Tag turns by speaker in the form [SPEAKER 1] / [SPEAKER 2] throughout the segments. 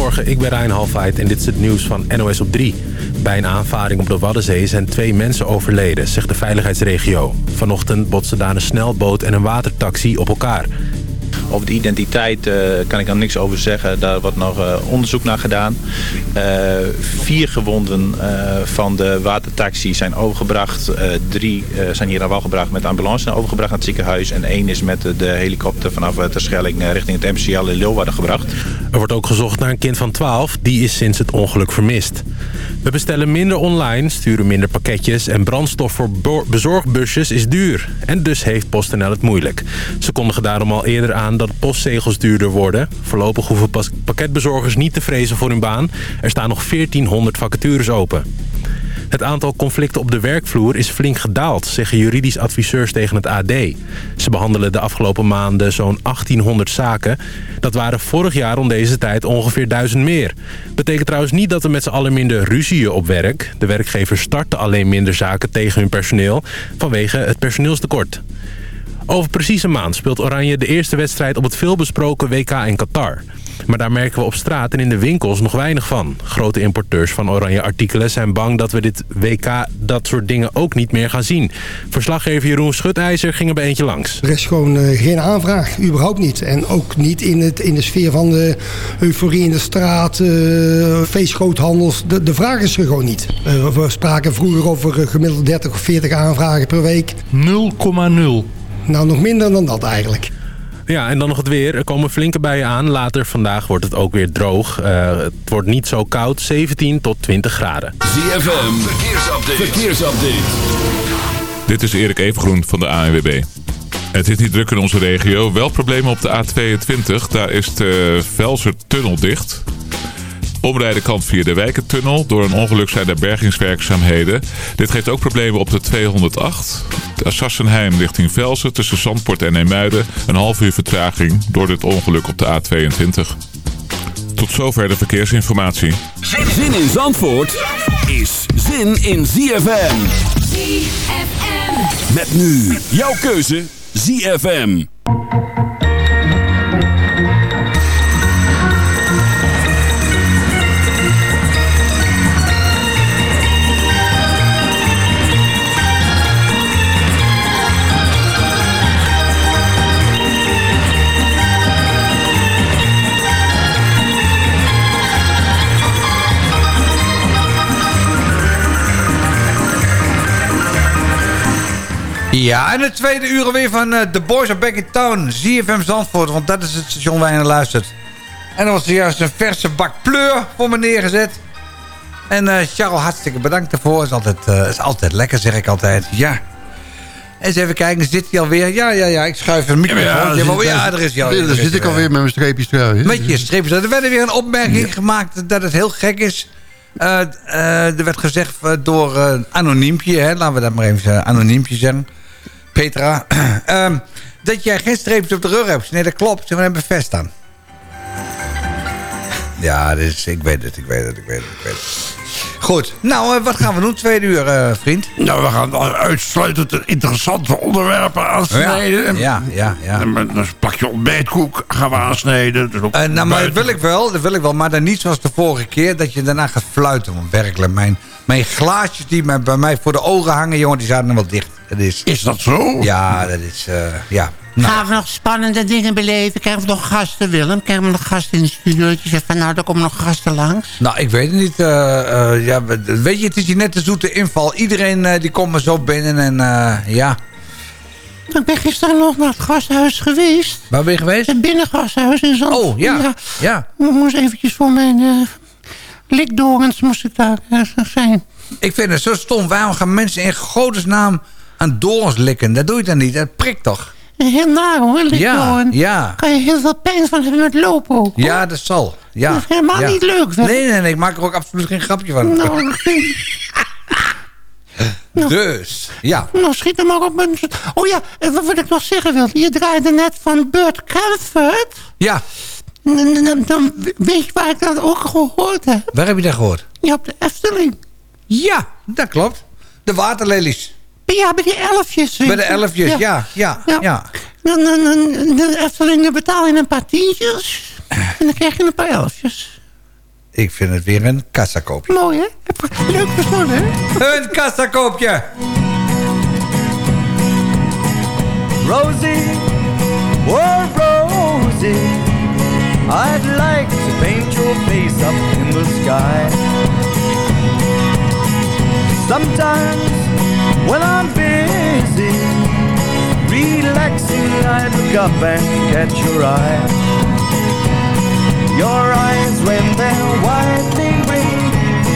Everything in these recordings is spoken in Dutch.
[SPEAKER 1] Goedemorgen, ik ben Rijn Halfheid en dit is het nieuws van NOS op 3. Bij een aanvaring op de Waddenzee zijn twee mensen overleden, zegt de veiligheidsregio. Vanochtend botsten daar een snelboot en een watertaxi op elkaar.
[SPEAKER 2] Over de identiteit uh, kan ik er niks over zeggen. Daar wordt nog uh, onderzoek naar gedaan. Uh, vier gewonden van de watertaxi zijn overgebracht. drie zijn hier naar wel gebracht met ambulance overgebracht naar het ziekenhuis. En één is met de helikopter vanaf Terschelling richting het MCL in Leeuwarden gebracht.
[SPEAKER 1] Er wordt ook gezocht naar een kind van 12. Die is sinds het ongeluk vermist. We bestellen minder online, sturen minder pakketjes... en brandstof voor bezorgbusjes is duur. En dus heeft PostNL het moeilijk. Ze kondigen daarom al eerder aan dat postzegels duurder worden. Voorlopig hoeven pakketbezorgers niet te vrezen voor hun baan. Er staan nog 1400 vacatures open. Het aantal conflicten op de werkvloer is flink gedaald, zeggen juridisch adviseurs tegen het AD. Ze behandelen de afgelopen maanden zo'n 1800 zaken. Dat waren vorig jaar om deze tijd ongeveer 1000 meer. Betekent trouwens niet dat er met z'n allen minder ruzieën op werk. De werkgevers starten alleen minder zaken tegen hun personeel vanwege het personeelstekort. Over precies een maand speelt Oranje de eerste wedstrijd op het veelbesproken WK in Qatar. Maar daar merken we op straat en in de winkels nog weinig van. Grote importeurs van oranje artikelen zijn bang dat we dit WK dat soort dingen ook niet meer gaan zien. Verslaggever Jeroen Schutijzer ging er bij eentje langs.
[SPEAKER 3] Er is gewoon uh, geen aanvraag, überhaupt niet. En ook niet in, het, in de sfeer van de euforie in de straat, uh, feestgroothandels. De, de vraag is er gewoon niet. Uh, we spraken vroeger over gemiddeld 30 of 40 aanvragen per week.
[SPEAKER 4] 0,0.
[SPEAKER 3] Nou, nog minder dan dat eigenlijk.
[SPEAKER 1] Ja, en dan nog het weer. Er komen flinke bijen aan. Later vandaag wordt het ook weer droog. Uh, het wordt niet zo koud. 17 tot 20 graden.
[SPEAKER 5] ZFM, verkeersupdate. verkeersupdate.
[SPEAKER 6] Dit is Erik Evengroen van de ANWB. Het is niet druk in onze regio. Wel problemen op de A22. Daar is de Velser-tunnel dicht. Omrijden kan via de Wijkentunnel. Door een ongeluk zijn er bergingswerkzaamheden. Dit geeft ook problemen op de 208. De Assassenheim richting Velsen tussen Zandpoort en Eemuiden. Een half uur vertraging door dit ongeluk op de A22. Tot zover de verkeersinformatie.
[SPEAKER 5] Zin in Zandvoort is zin in ZFM. ZFM. Met nu jouw keuze ZFM.
[SPEAKER 7] Ja, en het tweede uur weer van uh, The Boys Are Back in Town. ZFM Zandvoort, want dat is het station waar je naar luistert. En er was juist een verse bak pleur voor me neergezet. En uh, Charles, hartstikke bedankt daarvoor. Is altijd, uh, is altijd lekker, zeg ik altijd. Ja. Eens even kijken, zit hij alweer? Ja, ja, ja, ik schuif een microfoon. Ja, ja, maar, ja, er is jou.
[SPEAKER 8] Daar zit ik alweer met mijn streepjes trui.
[SPEAKER 7] Met je streepjes Er werd weer een opmerking gemaakt dat het heel gek is... Uh, uh, er werd gezegd door uh, Anoniempje, hè, laten we dat maar even Anoniempje zeggen. Petra. um, dat jij geen streepjes op de rug hebt. Nee, dat klopt. Ze hebben vest aan. Ja, dus, ik weet het, ik weet het, ik weet het, ik weet het. Goed, nou, uh, wat gaan we doen? Tweede uur, uh, vriend.
[SPEAKER 8] Nou, we gaan uitsluitend interessante onderwerpen aansnijden.
[SPEAKER 7] Ja, ja, ja. ja.
[SPEAKER 8] Een plakje ontbijtkoek gaan we aansnijden. Dus
[SPEAKER 7] uh, nou, maar dat wil ik wel, dat wil ik wel. Maar dan niet zoals de vorige keer, dat je daarna gaat fluiten. Want werkelijk, mijn, mijn glaasjes die bij mij voor de ogen hangen, jongen, die zaten wel dicht. Dat is,
[SPEAKER 8] is dat zo?
[SPEAKER 7] Ja, dat is, ja.
[SPEAKER 9] Nou. Gaan we nog spannende dingen beleven? Krijgen we nog gasten, Willem? Krijgen we nog gasten in de studio? Je zegt van, nou, er komen nog gasten langs.
[SPEAKER 7] Nou, ik weet het niet. Uh, uh, ja, weet je, het is hier net de zoete inval. Iedereen uh, die komt maar zo binnen en ja...
[SPEAKER 9] Ik ben gisteren nog naar het gasthuis geweest.
[SPEAKER 7] Waar ben je geweest?
[SPEAKER 9] Het binnengasthuis in Zand.
[SPEAKER 7] Oh, ja. ja. ja.
[SPEAKER 9] Ik moest eventjes voor mijn likdorens moest ik daar zijn.
[SPEAKER 7] Ik vind het zo stom. Waarom gaan mensen in godesnaam aan dorens likken? Dat doe je dan niet. Dat prikt toch?
[SPEAKER 9] Heel naar hoor,
[SPEAKER 7] ja, ja.
[SPEAKER 9] Kan je heel veel pijn van hebben met lopen ook. Hoor.
[SPEAKER 7] Ja, dat zal. Ja.
[SPEAKER 9] Dat is helemaal
[SPEAKER 7] ja.
[SPEAKER 9] niet leuk.
[SPEAKER 7] Nee, nee, nee. Ik maak er ook absoluut geen grapje van.
[SPEAKER 9] Nou,
[SPEAKER 7] dus, ja.
[SPEAKER 9] Nou, schiet hem maar op. Oh ja, wat ik nog zeggen wil. Je draaide net van Burt Camford.
[SPEAKER 7] Ja.
[SPEAKER 9] Dan, dan weet je waar ik dat ook gehoord heb.
[SPEAKER 7] Waar heb je dat gehoord?
[SPEAKER 9] Ja, op de Efteling.
[SPEAKER 7] Ja, dat klopt. De waterlelies.
[SPEAKER 9] Ja, bij die elfjes.
[SPEAKER 7] Bij de elfjes, ja. ja, ja, ja.
[SPEAKER 9] Dan, dan, dan, de Efteling betaal je een paar tientjes. En dan krijg je een paar elfjes.
[SPEAKER 7] Ik vind het weer een kassakoopje.
[SPEAKER 9] Mooi, hè? Leuk verzonnen, hè?
[SPEAKER 7] Een kassakoopje.
[SPEAKER 10] Rosie, oh Rosie, I'd like to paint your face up in the sky. Sometimes when I'm busy, relaxing, I look up and catch your eye. Your eyes when they're widely green,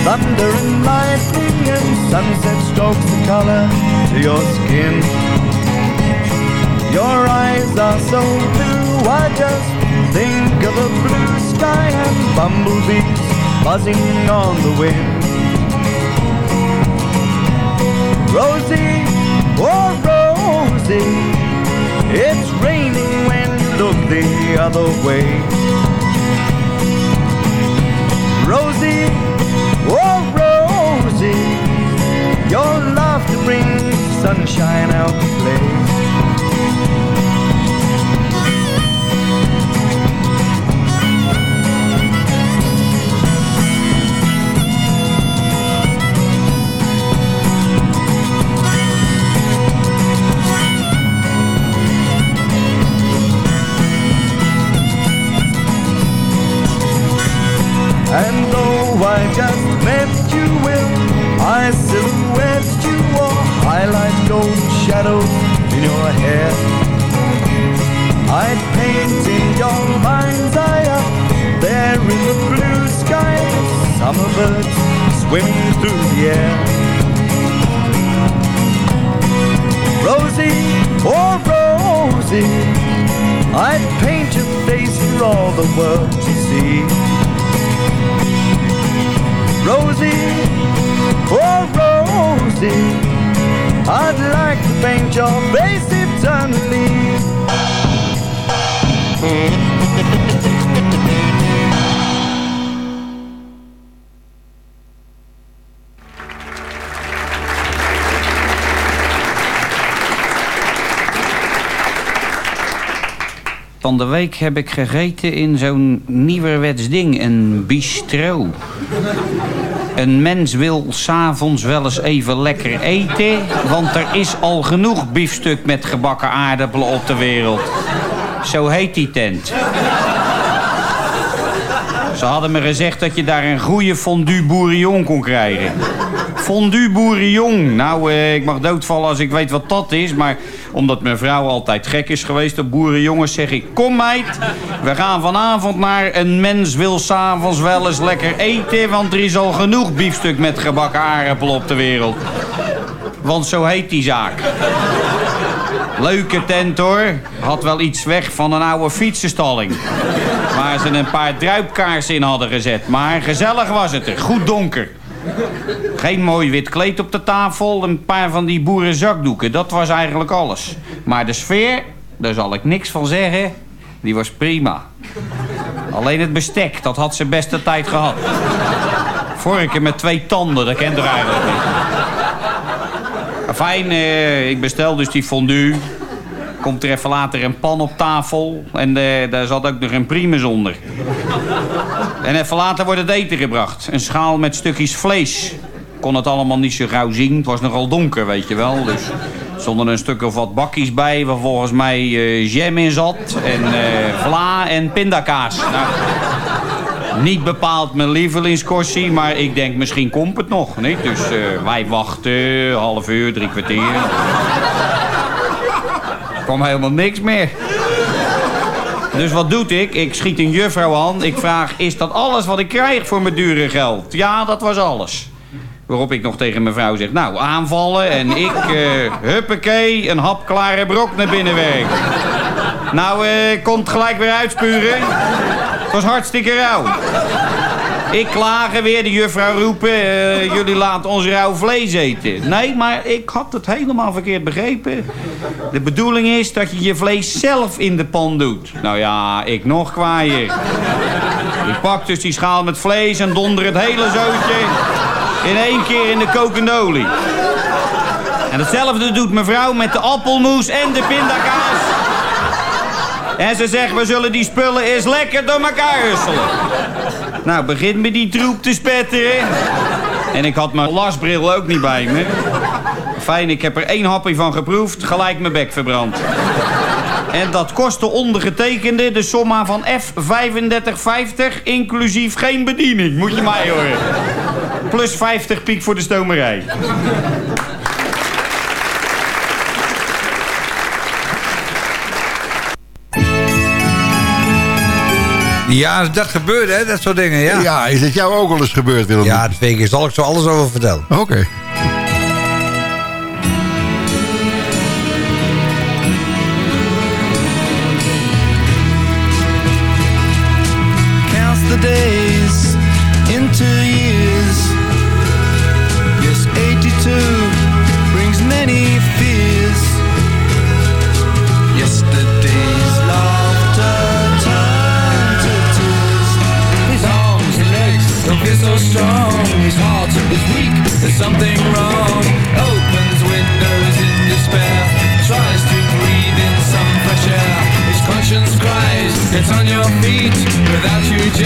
[SPEAKER 10] thunder and lightning and sunset strokes the color to your skin. Your eyes are so blue, I just think of a blue sky and bumblebees buzzing on the wind. Rosie, oh Rosie, it's raining when you look the other way. Rosie, oh Rosie, your laughter brings sunshine out to play. In your hair? I'd paint in your mind's eye there in the blue sky, summer birds swimming through the air. Rosie, oh Rosie, I'd paint your face for all the world to see. Rosie, oh Rosie, I'd like to paint your face eternally.
[SPEAKER 11] De week heb ik gegeten in zo'n nieuwerwets ding, een bistro. Een mens wil s'avonds wel eens even lekker eten... want er is al genoeg biefstuk met gebakken aardappelen op de wereld. Zo heet die tent. Ze hadden me gezegd dat je daar een goede fondue bourillon kon krijgen. Fondue bourillon. Nou, eh, ik mag doodvallen als ik weet wat dat is, maar omdat mijn vrouw altijd gek is geweest op boerenjongens, zeg ik... Kom meid, we gaan vanavond naar een mens wil s'avonds wel eens lekker eten... want er is al genoeg biefstuk met gebakken aardappel op de wereld. Want zo heet die zaak. Leuke tent hoor. Had wel iets weg van een oude fietsenstalling. Waar ze een paar druipkaarsen in hadden gezet. Maar gezellig was het er. Goed donker. Geen mooi wit kleed op de tafel, een paar van die boerenzakdoeken. Dat was eigenlijk alles. Maar de sfeer, daar zal ik niks van zeggen, die was prima. Alleen het bestek, dat had ze beste tijd gehad. Vorken met twee tanden, dat kent er eigenlijk niet. Fijn, eh, ik bestel dus die fondue. Komt er even later een pan op tafel. En eh, daar zat ook nog een primus onder. En even later wordt het eten gebracht. Een schaal met stukjes vlees. Kon het allemaal niet zo gauw zien. Het was nogal donker, weet je wel. Dus stonden een stuk of wat bakjes bij... waar volgens mij eh, jam in zat. En eh, vla en pindakaas. Nou, niet bepaald mijn lievelingskorsie, maar ik denk misschien komt het nog. Niet? Dus wij wachten, half uur, drie kwartier. Kwam helemaal niks meer. Dus wat doet ik? Ik schiet een juffrouw aan. Ik vraag, is dat alles wat ik krijg voor mijn dure geld? Ja, dat was alles. Waarop ik nog tegen mijn vrouw zeg, nou, aanvallen en ik, uh, huppakee, een hapklare brok naar binnen werken. Nou, eh, komt gelijk weer uitspuren. Het was hartstikke rauw. Ik klagen weer, de juffrouw roepen, eh, jullie laten ons rauw vlees eten. Nee, maar ik had het helemaal verkeerd begrepen. De bedoeling is dat je je vlees zelf in de pan doet. Nou ja, ik nog kwaaier. Ik pak dus die schaal met vlees en donder het hele zootje in één keer in de kokende olie. En hetzelfde doet mevrouw met de appelmoes en de pindakaas. En ze zegt, we zullen die spullen eens lekker door elkaar husselen. Nou, begint me die troep te spetteren. En ik had mijn lasbril ook niet bij me. Fijn, ik heb er één hapje van geproefd, gelijk mijn bek verbrand. En dat kost de ondergetekende de somma van F3550, inclusief geen bediening. Moet je mij horen. Plus 50 piek voor de stomerij.
[SPEAKER 7] Ja, dat gebeurt, hè, dat soort dingen, ja.
[SPEAKER 12] Ja, is het jou ook al eens gebeurd, Willem?
[SPEAKER 7] Ja, twee keer zal ik zo alles over vertellen.
[SPEAKER 12] Oké.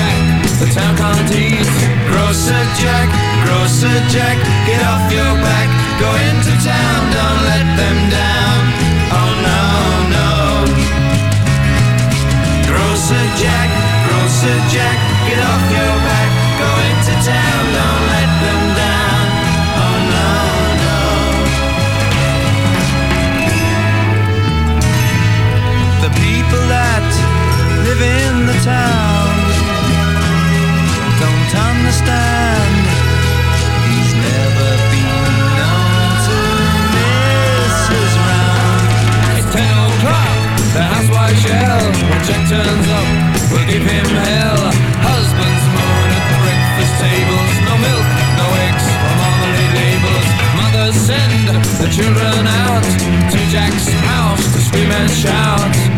[SPEAKER 13] Jack, the town can't eat. Grocer Jack, Grocer Jack, get off your back. Go into town, don't let them down. Oh no, no. Grocer Jack, Grocer Jack, get off your back. Go into town, don't let them down. Oh no, no. The people that live in the town send the children out to Jack's house to scream and shout.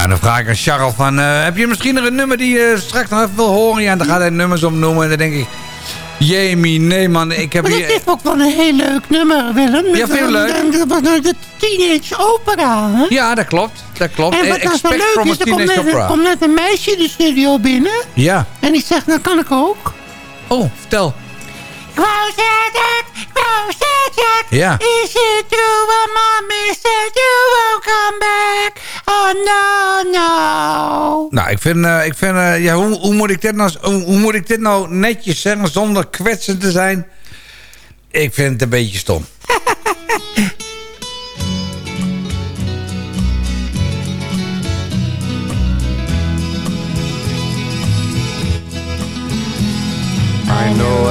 [SPEAKER 7] Ja, dan vraag ik aan Charles van... eh, heb je misschien nog een nummer die je straks nog even wil horen? Ja, en dan gaat hij nummers opnoemen en dan denk ik... Jamie, nee man, ik heb
[SPEAKER 9] Maar
[SPEAKER 7] hier...
[SPEAKER 9] dit is ook wel een heel leuk nummer, Willem.
[SPEAKER 7] Ja, het leuk?
[SPEAKER 9] Dat was nou de Teenage Opera, hè?
[SPEAKER 7] Ja, dat klopt. Dat klopt.
[SPEAKER 9] En wat
[SPEAKER 7] Eh,
[SPEAKER 9] nou
[SPEAKER 7] Expect from
[SPEAKER 9] leuk
[SPEAKER 7] a
[SPEAKER 9] is, er komt
[SPEAKER 7] Teenage
[SPEAKER 9] net, komt net een meisje de studio binnen.
[SPEAKER 7] Ja.
[SPEAKER 9] En die zegt, nou kan ik ook.
[SPEAKER 7] Oh, vertel.
[SPEAKER 9] Ik wou zeggen, ik wou zeggen,
[SPEAKER 7] Ja.
[SPEAKER 9] is it true what mommy said you won't come back? Oh no, no.
[SPEAKER 7] Nou, ik vind, eh, ik vind eh, ja, hoe, hoe, moet ik dit nou, hoe, hoe moet ik dit nou netjes zeggen zonder kwetsend te zijn? Ik vind het een beetje stom.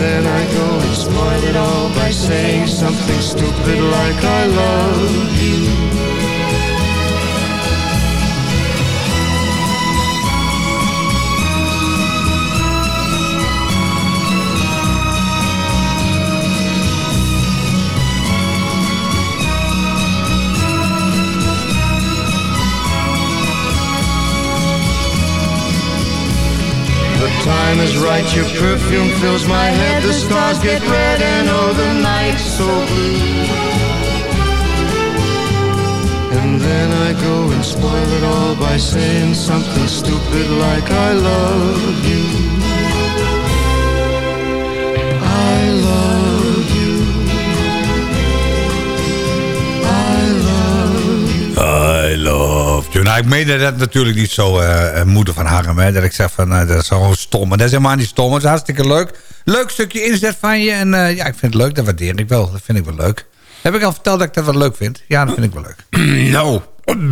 [SPEAKER 14] Then I go and spoil it all by saying something stupid like I love you. Time your perfume fills my head, the stars get red and oh the night's so blue. And then I go and spoil it all by saying something stupid like I love you. I love you.
[SPEAKER 7] Nou, ik meende dat natuurlijk niet zo, eh, eh, moeder van Harm. Hè, dat ik zeg van, eh, dat is gewoon stom. Maar dat is helemaal niet stom. Het is hartstikke leuk. Leuk stukje inzet van je. En ja, ik vind het leuk. Dat waardeer ik wel. Dat vind ik wel leuk. Heb ik al verteld dat ik dat wel leuk vind? Ja, dat vind ik wel leuk.
[SPEAKER 8] Nou,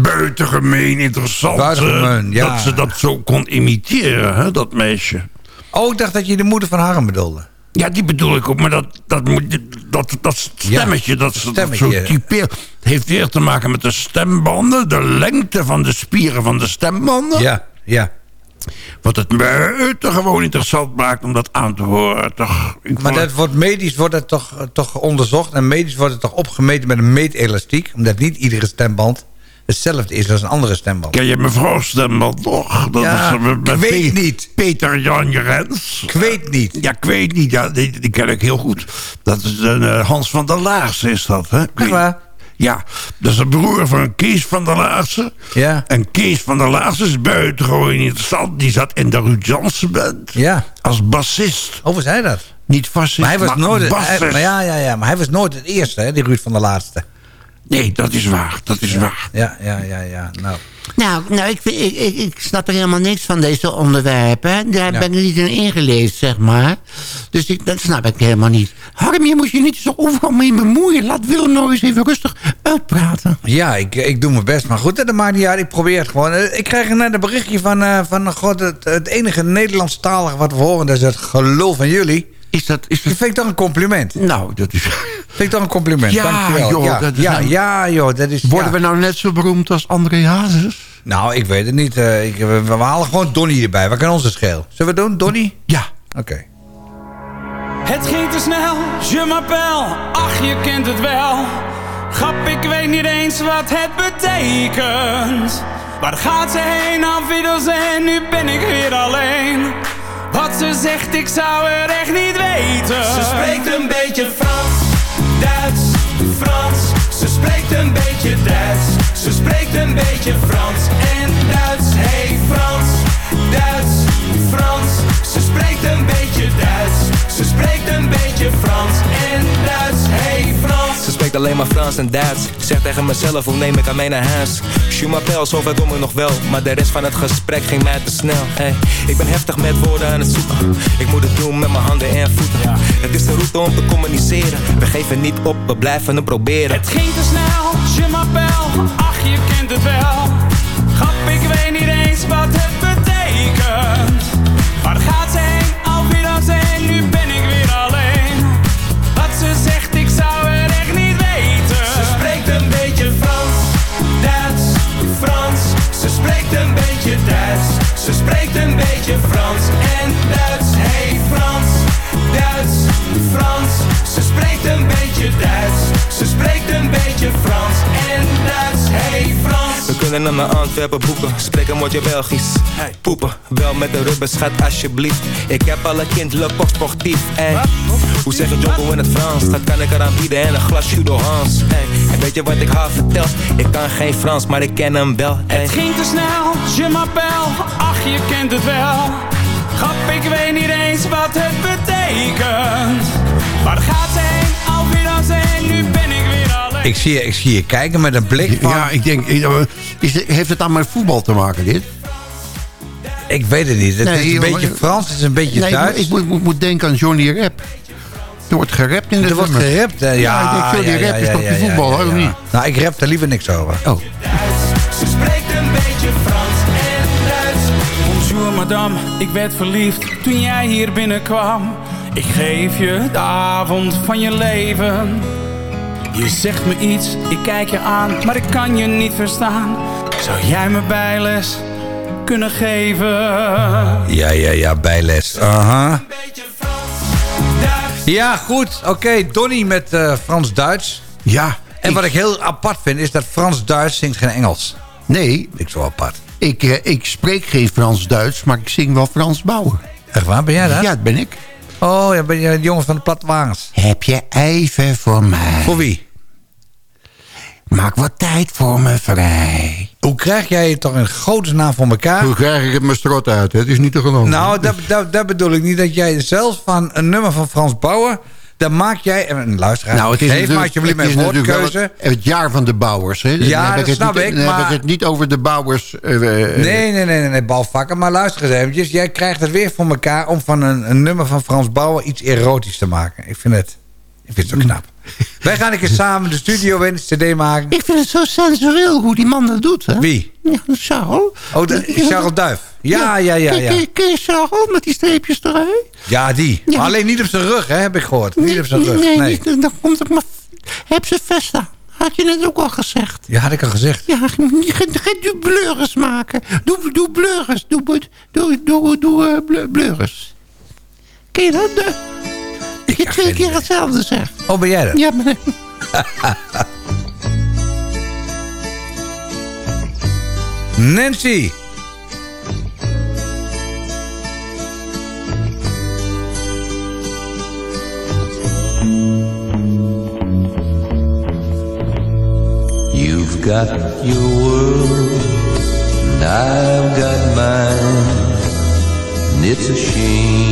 [SPEAKER 8] buitengemeen interessant.
[SPEAKER 7] Buitengemeen, ja.
[SPEAKER 8] Dat ze dat zo kon imiteren, hè, dat meisje.
[SPEAKER 7] Oh, ik dacht dat je de moeder van Harm bedoelde.
[SPEAKER 8] Ja, die bedoel ik ook. Maar dat, dat, moet- dat, dat stemmetje, dat, ze- dat zo
[SPEAKER 7] stemmetje.
[SPEAKER 8] typeert... heeft weer te maken met de stembanden. De lengte van de spieren van de stembanden.
[SPEAKER 7] Ja, ja.
[SPEAKER 8] Wat het buitengewoon interessant maakt om dat aan te horen. Toch,
[SPEAKER 7] Maar dat wordt medisch wordt dat toch, eh, toch onderzocht. En medisch wordt het toch opgemeten met een meetelastiek. Omdat niet iedere stemband hetzelfde is als een andere stemband.
[SPEAKER 8] Ken je mevrouw Stemband nog? Dat
[SPEAKER 7] Ja,
[SPEAKER 8] is, eh, met
[SPEAKER 7] ik weet
[SPEAKER 8] Pe-
[SPEAKER 7] niet.
[SPEAKER 8] Peter Jan Rens.
[SPEAKER 7] Ik weet niet.
[SPEAKER 8] Ja, ik weet niet. Ja, die, die ken ik heel goed. Dat is een eh, Hans van der Laarse is dat, hè?
[SPEAKER 7] Waar?
[SPEAKER 8] Ja, dat is de broer van Kees van der Laarse.
[SPEAKER 7] Ja.
[SPEAKER 8] En Kees van der Laarse is buitengewoon interessant. Die zat in de Ruud Jansen band.
[SPEAKER 7] Ja.
[SPEAKER 8] Als bassist.
[SPEAKER 7] Oh, was hij dat?
[SPEAKER 8] Niet bassist,
[SPEAKER 7] Maar hij was nooit, hij, maar ja, ja, ja, maar hij was nooit het eerste, hè, die Ruud van der Laatste.
[SPEAKER 8] Nee, dat is waar. Dat is waar.
[SPEAKER 7] Ja, ja, ja, ja. Nou.
[SPEAKER 9] Nou, nou ik, ik, ik, ik snap er helemaal niks van deze onderwerpen. Daar
[SPEAKER 7] Ja.
[SPEAKER 9] ben ik niet in ingelezen, zeg maar. Dus ik, dat snap ik helemaal niet. Harm, je moet je niet zo overal mee bemoeien. Laat Willem nou eens even rustig uitpraten.
[SPEAKER 7] Ja, ik, ik doe mijn best. Maar goed, dat maakt niet uit. Ik probeer het gewoon. Eh, Ik krijg net een berichtje van... eh, van God, het, het enige Nederlandstalige wat we horen... dat is het gelul van jullie.
[SPEAKER 9] Is dat... Is
[SPEAKER 7] dat vind ik toch een compliment.
[SPEAKER 9] Nou, dat is...
[SPEAKER 7] Vind ik toch een compliment.
[SPEAKER 9] Ja,
[SPEAKER 7] Dankjewel.
[SPEAKER 9] joh,
[SPEAKER 7] ja,
[SPEAKER 9] dat is
[SPEAKER 7] ja,
[SPEAKER 9] nou-
[SPEAKER 7] ja, joh. Dat is,
[SPEAKER 9] Worden
[SPEAKER 7] ja.
[SPEAKER 9] we nou net zo beroemd als André Hazes?
[SPEAKER 7] Nou, ik weet het niet. Eh, ik, we, we halen gewoon Donnie erbij. Wat kan onze scheel? Zullen we doen, Donnie?
[SPEAKER 9] Ja.
[SPEAKER 7] Oké.
[SPEAKER 15] Het ging te snel, je m'appelle, ach je kent het wel. Grap, ik weet niet eens wat het betekent. Waar gaat ze heen, afwiddels en nu ben ik weer alleen. Wat ze zegt, ik zou er echt niet weten.
[SPEAKER 12] Ze spreekt een beetje Frans, Duits, Frans. Ze spreekt een beetje Duits. Ze spreekt een beetje Frans en Duits. Hey Frans, Duits, Frans. Ze spreekt een beetje Duits. Ze spreekt een beetje Frans en Duits
[SPEAKER 16] alleen maar Frans en Duits. Zeg tegen mezelf, hoe neem ik aan mij naar huis? M'appelle, zover kom ik nog wel Maar de rest van het gesprek ging mij te snel. Hey, Ik ben heftig met woorden aan het zoeken. Ik moet het doen met mijn handen en voeten. Het is de route om te communiceren. We geven niet op, we blijven het proberen.
[SPEAKER 15] Het ging te snel, je ach je kent het wel. Grap, ik weet niet eens wat het betekent.
[SPEAKER 12] Spreekt een
[SPEAKER 16] Kunnen hem naar Antwerpen boeken Spreek een woordje Belgisch Poepen, wel met de rubber schat alsjeblieft Ik heb alle kind, le pop sportief. Hoe zeg je Jocko in het Frans? Dat kan ik eraan bieden en een glas Judo Hans. En weet je wat ik haar vertel? Ik kan geen Frans, maar ik ken hem wel.
[SPEAKER 15] Het ging te snel, je m'appelle, ach je kent het wel. Grap, ik weet niet eens wat het betekent. Waar gaat ze heen, alweer als heen, nu ben ik.
[SPEAKER 7] Ik zie, je- ik zie je kijken met een blik van...
[SPEAKER 9] Ja, ik denk... eh, Is, heeft het dan met voetbal te maken, dit?
[SPEAKER 7] Ik weet het niet. Het
[SPEAKER 9] Nee,
[SPEAKER 7] is een
[SPEAKER 9] joh,
[SPEAKER 7] beetje Frans, het is een beetje
[SPEAKER 9] nee, ik
[SPEAKER 7] Duits.
[SPEAKER 9] moet- Ik moet, moet, moet denken aan Johnny Rep. Er wordt gerapt in de
[SPEAKER 7] Er wordt gerapt, hè? Ja,
[SPEAKER 9] Ja, ik denk, Johnny Rep is toch die voetballer, of niet?
[SPEAKER 7] Nou, ik rap er liever niks over.
[SPEAKER 9] Oh.
[SPEAKER 12] Ze spreekt een beetje Frans en Duits.
[SPEAKER 15] Bonjour madame, ik werd verliefd toen jij hier binnenkwam. Ik geef je de avond van je leven. Je zegt me iets, ik kijk je aan, maar ik kan je niet verstaan. Zou jij me bijles kunnen geven?
[SPEAKER 7] Ja, ja, ja, bijles. Aha. Ja, goed. Oké, Donny met eh, Frans-Duits.
[SPEAKER 9] Ja.
[SPEAKER 7] En wat ik heel apart vind, is dat Frans-Duits zingt geen Engels.
[SPEAKER 9] Nee.
[SPEAKER 7] Ik zo apart.
[SPEAKER 9] Ik, eh, ik spreek geen Frans-Duits, maar ik zing wel Frans bouwen.
[SPEAKER 7] Echt waar, ben jij dat?
[SPEAKER 9] Ja, dat ben ik.
[SPEAKER 7] Oh, ja, ben je de jongen van de platwagens?
[SPEAKER 9] Heb je even voor mij?
[SPEAKER 7] Voor wie?
[SPEAKER 9] Maak wat tijd voor me vrij.
[SPEAKER 7] Hoe krijg jij het toch in naam voor elkaar?
[SPEAKER 9] Hoe krijg ik het mijn strot uit? hè? Het is niet te geloven.
[SPEAKER 7] Nou, dat, dat, dat bedoel ik niet. Dat jij zelfs van een nummer van Frans Bauer... dan maak jij... En luisteraar,
[SPEAKER 9] Nou, het is
[SPEAKER 7] geef maar alsjeblieft mijn woordkeuze.
[SPEAKER 9] Het, het jaar van de bouwers. Hè?
[SPEAKER 7] Ja, dat
[SPEAKER 9] het
[SPEAKER 7] snap
[SPEAKER 9] niet,
[SPEAKER 7] ik,
[SPEAKER 9] Dan heb
[SPEAKER 7] maar-
[SPEAKER 9] ik het niet over de bouwers. eh, eh,
[SPEAKER 7] Nee, nee, nee, nee, nee, balvakken. Maar luister eens eventjes. Jij krijgt het weer voor elkaar om van een, een nummer van Frans Bauer iets erotisch te maken. Ik vind het, ik vind het zo knap. Wij gaan een keer samen de studio in, een cd maken.
[SPEAKER 9] Ik vind het zo sensueel hoe die man dat doet. Hè?
[SPEAKER 7] Wie?
[SPEAKER 9] Ja, Charles.
[SPEAKER 7] Oh, de, Charles Duif. Ja, ja, ja,
[SPEAKER 9] Ken-
[SPEAKER 7] ja.
[SPEAKER 9] ken- je Charles met die streepjes eruit?
[SPEAKER 7] Ja, die.
[SPEAKER 9] Ja.
[SPEAKER 7] Alleen niet op zijn rug, hè, heb ik gehoord. Niet op zijn rug,
[SPEAKER 9] Nee,
[SPEAKER 7] nee.
[SPEAKER 9] niet- dan komt het maar... Heb ze Vesta. Had je net ook al gezegd.
[SPEAKER 7] Ja, had ik al gezegd.
[SPEAKER 9] Ja, geen, dubleurs maken. Doe, doe. Doe, doe, doe, doe, doe bleurs. Ken je dat? De, dat je twee keer hetzelfde zegt.
[SPEAKER 7] Oh, ben jij dat?
[SPEAKER 9] Ja, maar...
[SPEAKER 7] Nancy.
[SPEAKER 17] You've got your world, and I've got mine, and it's a shame.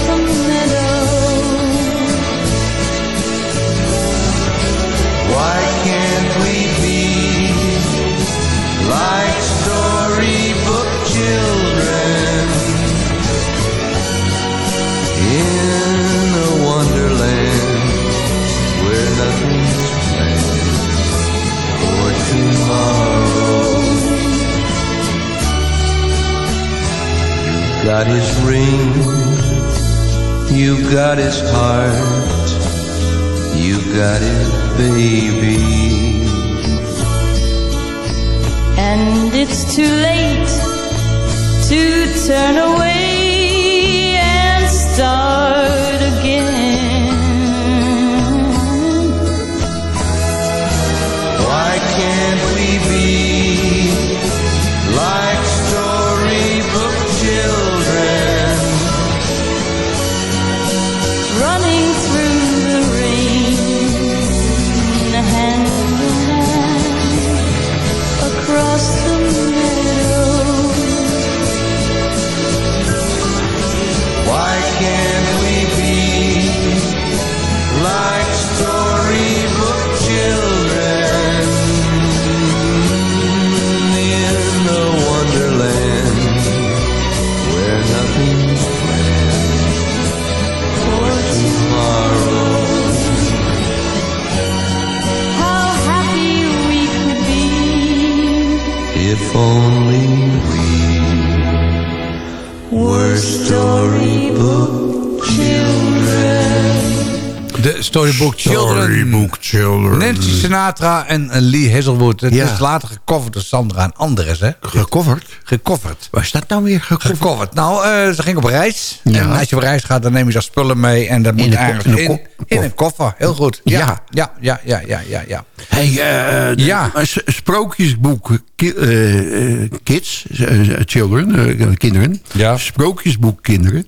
[SPEAKER 17] children
[SPEAKER 18] in
[SPEAKER 17] a wonderland where nothing's planned for tomorrow? You've got his ring, you've got his heart, you've got his baby.
[SPEAKER 18] And it's too late to turn away and start again.
[SPEAKER 17] Why can't
[SPEAKER 7] De Storybook Children.
[SPEAKER 19] Storybook Children.
[SPEAKER 7] Nancy Sinatra en eh, Lee Hazelwood. Het
[SPEAKER 19] Ja.
[SPEAKER 7] is later gecoverd door Sandra en Andres, hè?
[SPEAKER 19] Gecoverd?
[SPEAKER 7] Gecoverd.
[SPEAKER 19] Waar staat nou weer gecoverd?
[SPEAKER 7] Gecoverd. Nou, eh, ze ging op reis.
[SPEAKER 19] Ja.
[SPEAKER 7] En als je op reis gaat, dan neem je daar spullen mee. En dat moet
[SPEAKER 19] ko-
[SPEAKER 7] eigenlijk
[SPEAKER 19] in
[SPEAKER 7] in,
[SPEAKER 19] een
[SPEAKER 7] in,
[SPEAKER 19] ko-
[SPEAKER 7] een koffer. Heel goed.
[SPEAKER 19] Ja.
[SPEAKER 7] Ja, ja, ja, ja, ja, ja. ja.
[SPEAKER 19] Hey, eh, de-
[SPEAKER 7] Ja.
[SPEAKER 19] sprookjesboek ki- Kids, Children, kinderen.
[SPEAKER 7] Ja.
[SPEAKER 19] Sprookjesboek Kinderen.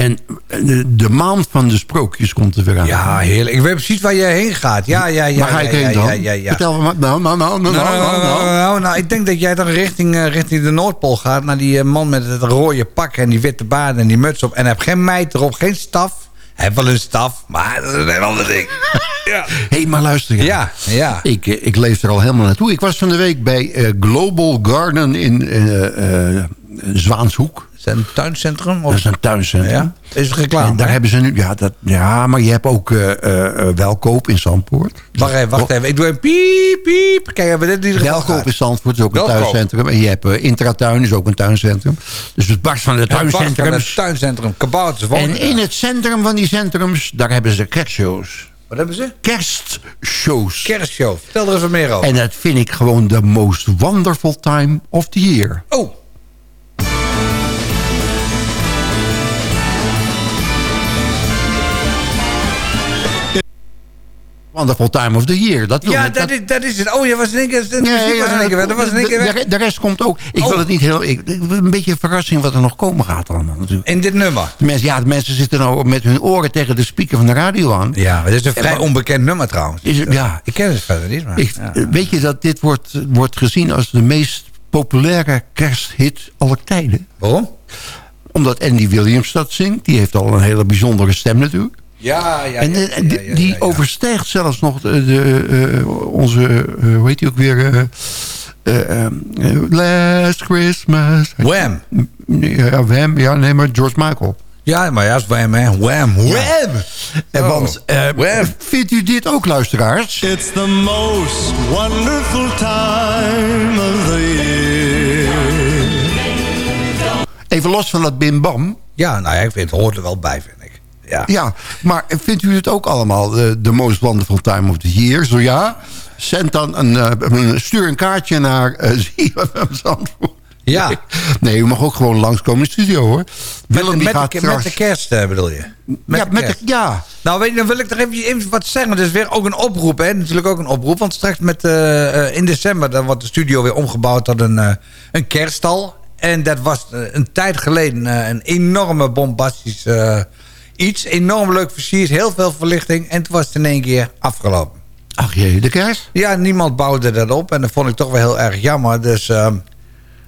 [SPEAKER 19] En de, de maand van de sprookjes komt er weer aan.
[SPEAKER 7] Ja, heerlijk. Ik weet precies waar je heen gaat. Ja, ja, ja.
[SPEAKER 19] Waar ga
[SPEAKER 7] ja,
[SPEAKER 19] ik heen
[SPEAKER 7] ja,
[SPEAKER 19] dan?
[SPEAKER 7] Ja, ja.
[SPEAKER 19] Vertel me maar. Nou, nou, nou, nou,
[SPEAKER 7] Nou,
[SPEAKER 19] nou, nou, nou.
[SPEAKER 7] nou, nou, ik denk dat jij dan richting, eh, richting de Noordpool gaat... naar die eh, man met het rode pak en die witte baard en die muts op... en hij heeft geen meid erop, geen staf. Hij heeft wel een staf, maar dat is een ander ding. ja.
[SPEAKER 19] Hé, hey, maar luister.
[SPEAKER 7] Ja, ja.
[SPEAKER 19] Ik, eh, ik leef er al helemaal naartoe. Ik was van de week bij Global Garden in Zwaanshoek.
[SPEAKER 7] Een tuincentrum?
[SPEAKER 19] Dat is een tuincentrum.
[SPEAKER 7] Ja? Is het reclame?
[SPEAKER 19] En daar
[SPEAKER 7] hè?
[SPEAKER 19] hebben ze nu... Ja, dat, ja, maar je hebt ook eh, eh, eh, Welkoop in Zandpoort.
[SPEAKER 7] Wacht even, wacht even. Ik doe een piep, piep. Kijk, hebben we dit niet
[SPEAKER 19] Welkoop in Zandvoort is ook een tuincentrum. En je hebt eh, Intratuin, is ook een tuincentrum. Dus het barst van de
[SPEAKER 7] Van
[SPEAKER 19] tuincentrums.
[SPEAKER 7] het tuincentrum. Kabouters
[SPEAKER 19] En in het centrum van die centrums, daar hebben ze kerstshows.
[SPEAKER 7] Wat hebben ze?
[SPEAKER 19] Kerstshows.
[SPEAKER 7] Kerstshow. Vertel er even meer over.
[SPEAKER 19] En dat vind ik gewoon de most wonderful time of the year.
[SPEAKER 7] Oh.
[SPEAKER 19] Wonderful time of the year. Dat
[SPEAKER 7] Ja, dat is, dat is het. Oh, je was in één keer... De
[SPEAKER 19] Ja,
[SPEAKER 7] muziek
[SPEAKER 19] ja,
[SPEAKER 7] was in één keer weg. Dat was in één keer
[SPEAKER 19] de, rest komt ook. Ik
[SPEAKER 7] Oh.
[SPEAKER 19] wil het niet heel... Ik, een beetje een verrassing wat er nog komen gaat allemaal natuurlijk.
[SPEAKER 7] In dit nummer.
[SPEAKER 19] De mensen, ja, de mensen zitten nou met hun oren tegen de speaker van de radio aan.
[SPEAKER 7] Ja, dit is een vrij
[SPEAKER 19] En-
[SPEAKER 7] onbekend nummer trouwens.
[SPEAKER 19] Is ja.
[SPEAKER 7] Ik ken het verder niet, maar...
[SPEAKER 19] Ik,
[SPEAKER 7] ja.
[SPEAKER 19] Weet je dat dit wordt, wordt gezien als de meest populaire kersthit aller tijden?
[SPEAKER 7] Waarom?
[SPEAKER 19] Omdat Andy Williams dat zingt. Die heeft al een hele bijzondere stem natuurlijk.
[SPEAKER 7] Ja, ja,
[SPEAKER 19] en
[SPEAKER 7] ja, ja,
[SPEAKER 19] die,
[SPEAKER 7] ja,
[SPEAKER 19] die
[SPEAKER 7] ja, ja.
[SPEAKER 19] overstijgt zelfs nog de, de, eh, onze, eh, hoe heet die ook weer? eh, eh, eh, Last Christmas.
[SPEAKER 7] Wham.
[SPEAKER 19] Ja, Wham. Ja, nee, maar George Michael.
[SPEAKER 7] Ja, maar ja, is Wham, hè. Wham, Wham.
[SPEAKER 19] En
[SPEAKER 7] Oh.
[SPEAKER 19] want, eh,
[SPEAKER 7] Wham.
[SPEAKER 19] vindt u dit ook, luisteraars?
[SPEAKER 14] It's the most wonderful time of the year.
[SPEAKER 19] Even los van dat bim bam.
[SPEAKER 7] Ja, nou ja, ik vind het hoort er wel bij, vind ik. Ja.
[SPEAKER 19] Ja, maar vindt u het ook allemaal de the most wonderful time of the year? Zo ja, zend dan een, eh, een- stuur een kaartje naar ZFM Zandvoort.
[SPEAKER 7] Ja.
[SPEAKER 19] Nee, u mag ook gewoon langskomen in de studio, hoor. Willem die
[SPEAKER 7] met,
[SPEAKER 19] gaat
[SPEAKER 7] de, met de kerst eh, bedoel je? Met
[SPEAKER 19] ja,
[SPEAKER 7] de
[SPEAKER 19] met de, ja,
[SPEAKER 7] Nou, weet je, dan wil ik er even, even wat zeggen. Het is weer ook een oproep, hè? Natuurlijk ook een oproep. Want straks met, eh, eh, in december dan wordt de studio weer omgebouwd tot een, eh, een kerststal. En dat was eh, een tijd geleden eh, een enorme bombastisch eh, iets. Enorm leuk versierd, heel veel verlichting. En toen was het in één keer afgelopen.
[SPEAKER 19] ach jee, de kerst?
[SPEAKER 7] Ja, niemand bouwde dat op. En dat vond ik toch wel heel erg jammer. Dus, ehm,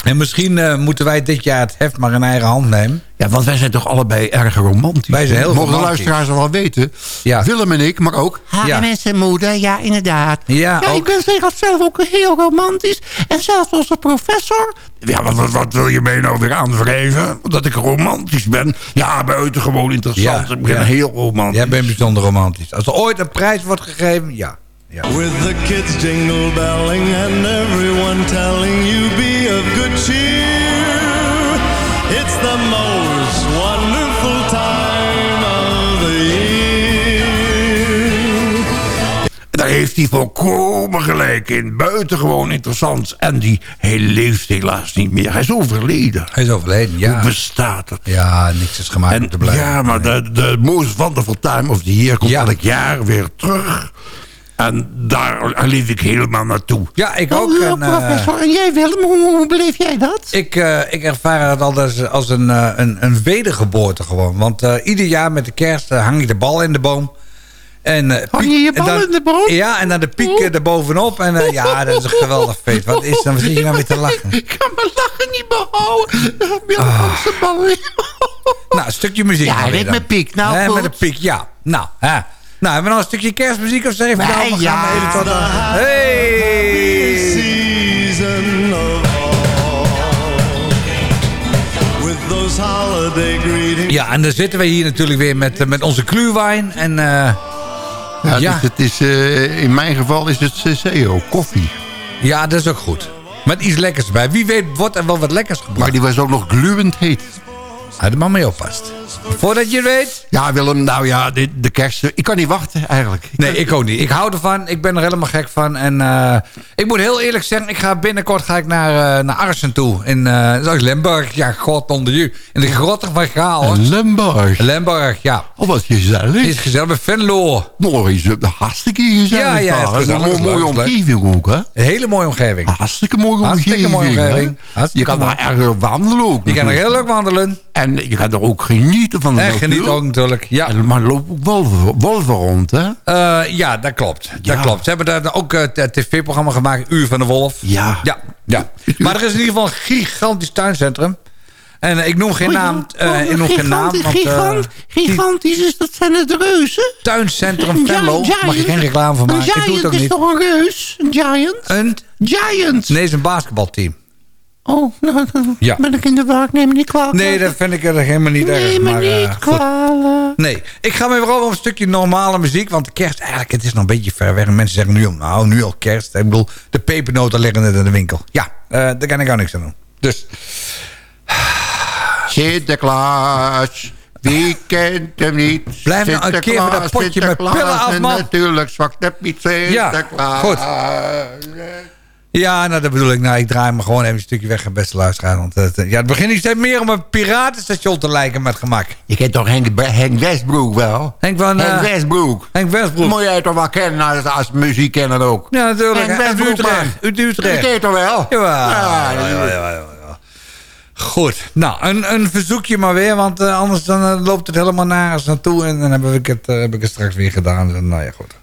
[SPEAKER 7] en misschien eh, moeten wij dit jaar het heft maar in eigen hand nemen.
[SPEAKER 19] Ja, want wij zijn toch allebei erg romantisch.
[SPEAKER 7] Wij zijn heel
[SPEAKER 19] Mogen de
[SPEAKER 7] romantisch.
[SPEAKER 19] luisteraars wel weten.
[SPEAKER 7] Ja.
[SPEAKER 19] Willem en ik, maar ook... Haar
[SPEAKER 7] Ja.
[SPEAKER 19] mensen moeder, ja, inderdaad.
[SPEAKER 7] Ja,
[SPEAKER 19] ik
[SPEAKER 7] ook.
[SPEAKER 19] ben zelf zelf ook heel romantisch. En zelfs onze professor... Ja, wat, wat, wat wil je mij nou weer aanwrijven? Dat ik romantisch ben? Ja, buitengewoon interessant. ik ben
[SPEAKER 7] ja.
[SPEAKER 19] heel romantisch.
[SPEAKER 7] Jij bent bijzonder romantisch. Als er ooit een prijs wordt gegeven, ja. ja.
[SPEAKER 14] With the kids jingle belling and everyone telling you be of good cheer.
[SPEAKER 19] Heeft hij volkomen gelijk in. Buitengewoon interessant. En die, hij leeft helaas niet meer. Hij is overleden.
[SPEAKER 7] Hij is overleden, ja.
[SPEAKER 19] Hoe bestaat het?
[SPEAKER 7] Ja, niks is gemaakt
[SPEAKER 19] En,
[SPEAKER 7] om te blijven.
[SPEAKER 19] ja, maar de, de most wonderful time of the year komt
[SPEAKER 7] Ja.
[SPEAKER 19] elk jaar weer terug. En daar leef ik helemaal naartoe.
[SPEAKER 7] Ja, ik ook. En, eh,
[SPEAKER 19] professor, en jij Willem, hoe, hoe beleef jij dat?
[SPEAKER 7] ik, eh, ik ervaar het altijd als, als een, eh, een, een wedergeboorte gewoon. Want ieder jaar met de kerst hang je de bal in de boom. En, eh,
[SPEAKER 19] Hang je je
[SPEAKER 7] en
[SPEAKER 19] bal
[SPEAKER 7] dan-
[SPEAKER 19] in de boom?
[SPEAKER 7] Ja, en dan de piek eh, erbovenop. En eh, ja, dat is een geweldig feest. Wat is dan? Wat zit je nou weer te lachen?
[SPEAKER 19] Ik kan mijn lachen niet behouden. Willem hangt zijn bal in.
[SPEAKER 7] Nou, een stukje muziek.
[SPEAKER 19] Ja, dit
[SPEAKER 7] dan.
[SPEAKER 19] met piek. Nou,
[SPEAKER 7] met een piek, ja. Nou, hè. Nou, hebben we nog een stukje kerstmuziek of zo? Even
[SPEAKER 19] Nee,
[SPEAKER 7] dan? We gaan
[SPEAKER 19] ja.
[SPEAKER 7] even tot... eh, Hey!
[SPEAKER 14] Season of all. With those holiday greetings.
[SPEAKER 7] Ja, en dan zitten we hier natuurlijk weer met, met onze kluwijn. En eh,
[SPEAKER 19] Ja,
[SPEAKER 7] Ja.
[SPEAKER 19] Dus het is, eh, in mijn geval is het CCO, koffie.
[SPEAKER 7] ja, dat is ook goed. Met iets lekkers bij. Wie weet wordt er wel wat lekkers gebracht.
[SPEAKER 19] Maar die was ook nog gluwend heet.
[SPEAKER 7] Had de man mee oppast. Voordat je het weet...
[SPEAKER 19] Ja, Willem, nou ja, de, de kerst... Ik kan niet wachten, eigenlijk.
[SPEAKER 7] Nee, ik ook niet. Ik hou ervan. Ik ben er helemaal gek van. En eh, ik moet heel eerlijk zeggen, ik ga binnenkort ga ik naar, uh, naar Arsen toe. In uh, Limburg. Ja, god onder u. In de grotten van Chaos.
[SPEAKER 19] Limburg?
[SPEAKER 7] Limburg, ja.
[SPEAKER 19] Oh, wat gezellig.
[SPEAKER 7] Is gezellig bij Venlo.
[SPEAKER 19] Mooi, is het hartstikke gezellig.
[SPEAKER 7] Ja, ja. Het
[SPEAKER 19] is een mooie, mooie omgeving ook, hè?
[SPEAKER 7] Een hele mooie omgeving.
[SPEAKER 19] Hartstikke mooie
[SPEAKER 7] Hartstikke
[SPEAKER 19] omgeving.
[SPEAKER 7] mooie omgeving.
[SPEAKER 19] je kan daar erg wandelen ook.
[SPEAKER 7] Je kan er heel leuk wandelen.
[SPEAKER 19] En je gaat er ook genieten van de
[SPEAKER 7] En
[SPEAKER 19] natuur.
[SPEAKER 7] geniet ook natuurlijk, ja.
[SPEAKER 19] En, maar er lopen ook wolven, wolven rond, hè?
[SPEAKER 7] Uh, ja, dat klopt. Dat klopt. Ze hebben daar ook een uh, tv-programma gemaakt, Uur van de Wolf.
[SPEAKER 19] Ja.
[SPEAKER 7] Ja, ja. Maar er is in ieder geval een gigantisch tuincentrum. En uh, ik noem geen
[SPEAKER 9] Oh
[SPEAKER 7] naam.
[SPEAKER 9] Oh,
[SPEAKER 7] ik noem geen naam. Want,
[SPEAKER 9] gigant, gigantisch is dat zijn het reuzen.
[SPEAKER 7] Tuincentrum Venlo. Mag je geen reclame van
[SPEAKER 9] Een
[SPEAKER 7] maken. Ik doe het ook
[SPEAKER 9] is
[SPEAKER 7] niet.
[SPEAKER 9] toch een reus? Een giant?
[SPEAKER 7] Een
[SPEAKER 9] giant.
[SPEAKER 7] Nee, het is een basketbalteam.
[SPEAKER 9] Oh, nou, dan
[SPEAKER 7] Ja.
[SPEAKER 9] ben ik in de war. Ik neem me niet kwalijk.
[SPEAKER 7] Nee, dat vind ik er helemaal niet erg.
[SPEAKER 9] Neem me
[SPEAKER 7] maar,
[SPEAKER 9] niet
[SPEAKER 7] uh,
[SPEAKER 9] kwalijk.
[SPEAKER 7] Nee, ik ga me weer over een stukje normale muziek. Want de kerst, eigenlijk, het is nog een beetje ver weg. En mensen zeggen nu, al, nou, nu al kerst. Ik bedoel, de pepernoten liggen net in de winkel. Ja, uh, daar kan ik ook niks aan doen. Dus...
[SPEAKER 19] Sinterklaas, wie kent hem niet?
[SPEAKER 7] Blijf nou een keer van dat potje met pillen af, man.
[SPEAKER 19] Natuurlijk zwakt het niet Sinterklaas.
[SPEAKER 7] Ja, goed. Ja, nou dat bedoel ik. Nou, ik draai me gewoon even een stukje weg, beste luisteraar. Want het, ja, het begint niet steeds meer om een piratenstation te lijken met gemak.
[SPEAKER 19] Je kent toch Henk, Henk Westbroek wel?
[SPEAKER 7] Henk van...
[SPEAKER 19] Henk
[SPEAKER 7] uh,
[SPEAKER 19] Westbroek.
[SPEAKER 7] Henk Westbroek.
[SPEAKER 19] Moet jij toch wel kennen als, als muziekkenner ook?
[SPEAKER 7] Ja, natuurlijk.
[SPEAKER 19] Henk Westbroek,
[SPEAKER 7] Utrecht.
[SPEAKER 19] man.
[SPEAKER 7] Uit Utrecht.
[SPEAKER 19] Dat ken je toch wel?
[SPEAKER 7] Ja,
[SPEAKER 19] Ja,
[SPEAKER 7] ja, ja, ja, ja. Goed. Nou, een, een verzoekje maar weer. Want uh, anders dan, uh, loopt het helemaal nergens naartoe. En dan heb ik het, heb ik het straks weer gedaan. En, nou ja, goed.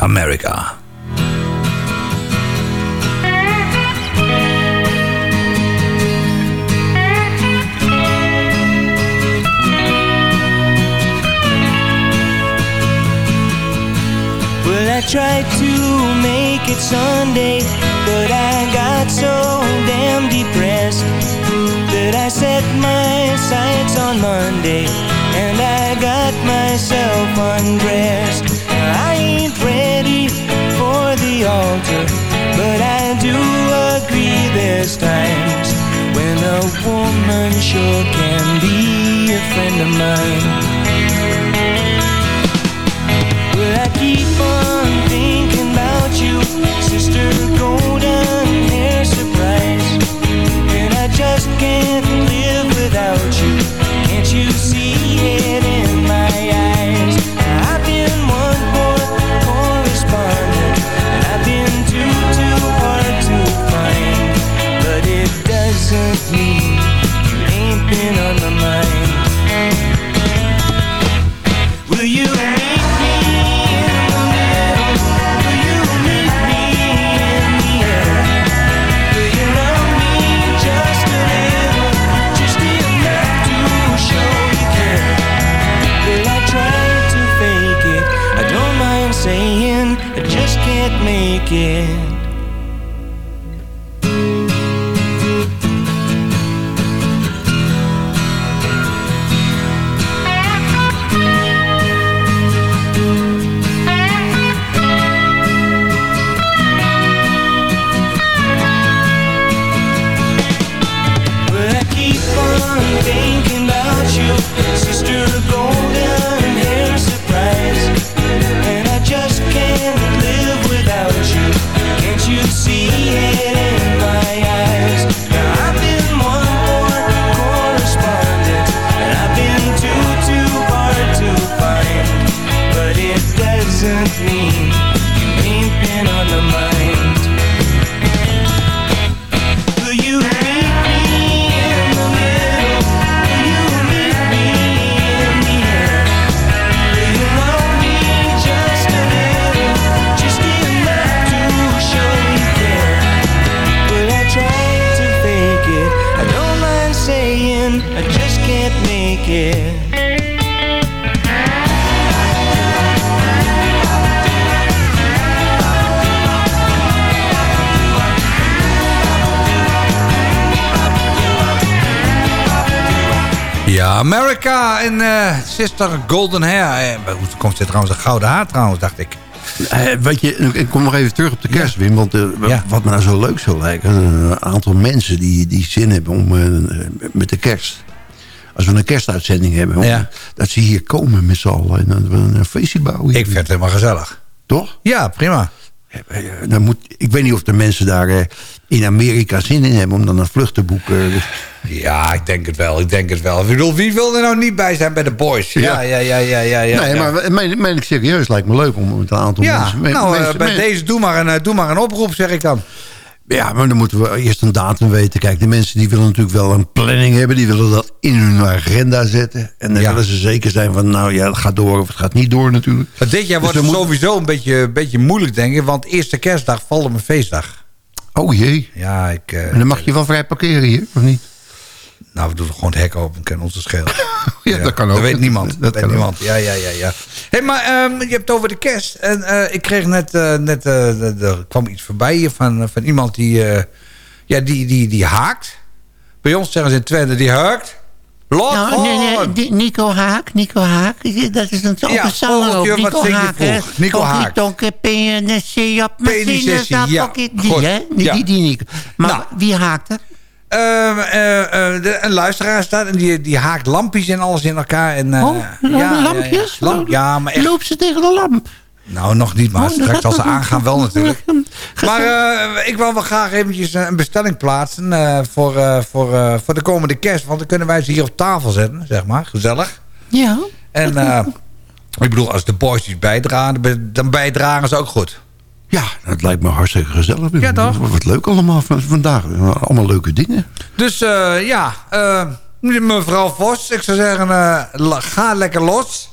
[SPEAKER 7] America.
[SPEAKER 20] Well, I tried to make it Sunday, but I got so damn depressed that I set my sights on Monday and I got myself undressed. I ain't ready for the altar, but I do agree there's times when a woman sure can be a friend of mine. Well, I keep on thinking about you, sister golden hair surprise. And I just can't live without you. Can't you see it
[SPEAKER 7] Ja, America en uh, Sister Golden Hair. Eh, hoe komt dit trouwens? Een gouden haar trouwens, dacht ik.
[SPEAKER 12] Eh, weet je, ik kom nog even terug op de kerst, Wim. Want eh, wat me nou zo leuk zou lijken... een aantal mensen die, die zin hebben om eh, met de kerst... als we een kerstuitzending hebben... dat ze hier komen met z'n allen en dat we een feestje bouwen.
[SPEAKER 7] Ik vind het helemaal gezellig.
[SPEAKER 12] Toch?
[SPEAKER 7] Ja, prima.
[SPEAKER 12] Dan moet, ik weet niet of de mensen daar eh, in Amerika zin in hebben... om dan een vlucht te boeken.
[SPEAKER 7] Ja, ik denk het wel. Ik denk het wel. Ik bedoel, wie wil er nou niet bij zijn bij de boys? Ja, ja, ja, ja, ja. ja,
[SPEAKER 12] nee,
[SPEAKER 7] ja.
[SPEAKER 12] maar meen, meen ik serieus, lijkt me leuk om met een aantal
[SPEAKER 7] Ja,
[SPEAKER 12] mensen... me-
[SPEAKER 7] nou, eh,
[SPEAKER 12] mensen-
[SPEAKER 7] bij deze doe maar, een, eh, doe maar een oproep, zeg ik dan.
[SPEAKER 12] Ja, maar dan moeten we eerst een datum weten. Kijk, de mensen die willen natuurlijk wel een planning hebben. Die willen dat in hun agenda zetten. En dan willen ze zeker zijn van, nou ja, het gaat door of het gaat niet door natuurlijk.
[SPEAKER 7] Maar dit jaar wordt
[SPEAKER 12] Dus
[SPEAKER 7] het
[SPEAKER 12] dan moet-
[SPEAKER 7] sowieso een beetje, beetje moeilijk, denk ik. Want eerste kerstdag valt op een feestdag.
[SPEAKER 12] Oh jee.
[SPEAKER 7] Ja, ik... eh,
[SPEAKER 12] En dan mag je wel vrij parkeren hier, of niet?
[SPEAKER 7] Nou, we doen gewoon het hek open, kunnen ons het schelen.
[SPEAKER 12] Ja, dat kan ook.
[SPEAKER 7] Dat weet niemand. Dat,
[SPEAKER 12] Dat
[SPEAKER 7] weet
[SPEAKER 12] kan
[SPEAKER 7] niemand. Ja, ja, ja, ja. Hé, maar ehm, je hebt het over de kerst. En eh, ik kreeg net, eh, net eh, de- er kwam iets voorbij hier van, van iemand die, eh, ja, die, die, die haakt. Bij ons zeggen ze in Twente, die haakt. Lot
[SPEAKER 9] Nou, nee, nee, Nico Haak, Nico Haak. Dat is een
[SPEAKER 7] Ja,
[SPEAKER 9] ja, zanger ook.
[SPEAKER 7] wat
[SPEAKER 9] Nico
[SPEAKER 7] je
[SPEAKER 9] Haak, hè.
[SPEAKER 7] Nico Haak.
[SPEAKER 9] tonkie, PNSC op sinaasappel,
[SPEAKER 7] ja.
[SPEAKER 9] Die, hè? Die,
[SPEAKER 7] Ja.
[SPEAKER 9] die, die Nico. Maar
[SPEAKER 7] Nou.
[SPEAKER 9] wie haakt er?
[SPEAKER 7] Ehm, eh, eh, de- een luisteraar staat en die, die haakt lampjes en alles in elkaar. En, eh,
[SPEAKER 9] Oh,
[SPEAKER 7] ja,
[SPEAKER 9] lampjes?
[SPEAKER 7] Ja, ja. Lamp- ja, maar echt.
[SPEAKER 9] Loopt ze tegen de lamp?
[SPEAKER 7] Nou, nog niet, maar
[SPEAKER 9] Oh,
[SPEAKER 7] straks als ze aangaan wel natuurlijk. Maar ik wil wel graag eventjes een bestelling plaatsen voor, voor, voor de komende kerst. Want dan kunnen wij ze hier op tafel zetten, zeg maar. Gezellig.
[SPEAKER 9] Ja.
[SPEAKER 7] En ik bedoel, als de boys iets bijdragen, dan bijdragen ze ook goed.
[SPEAKER 12] Ja, dat lijkt me hartstikke gezellig.
[SPEAKER 7] Ja, toch?
[SPEAKER 12] Wat leuk allemaal van vandaag. Allemaal leuke dingen.
[SPEAKER 7] Dus eh, ja, eh, mevrouw Vos, ik zou zeggen, eh, ga lekker los.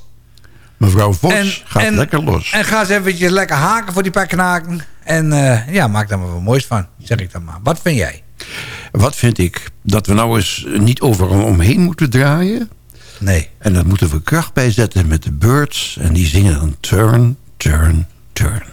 [SPEAKER 12] Mevrouw Vos gaat lekker los.
[SPEAKER 7] En ga eens eventjes lekker haken voor die paar knaken. En ja, maak daar maar wat moois van, zeg ik dan maar. Wat vind jij?
[SPEAKER 12] Wat vind ik? Dat we nou eens niet overal omheen moeten draaien.
[SPEAKER 7] Nee.
[SPEAKER 12] En dat moeten we kracht bijzetten met de Birds. En die zingen dan turn, turn, turn.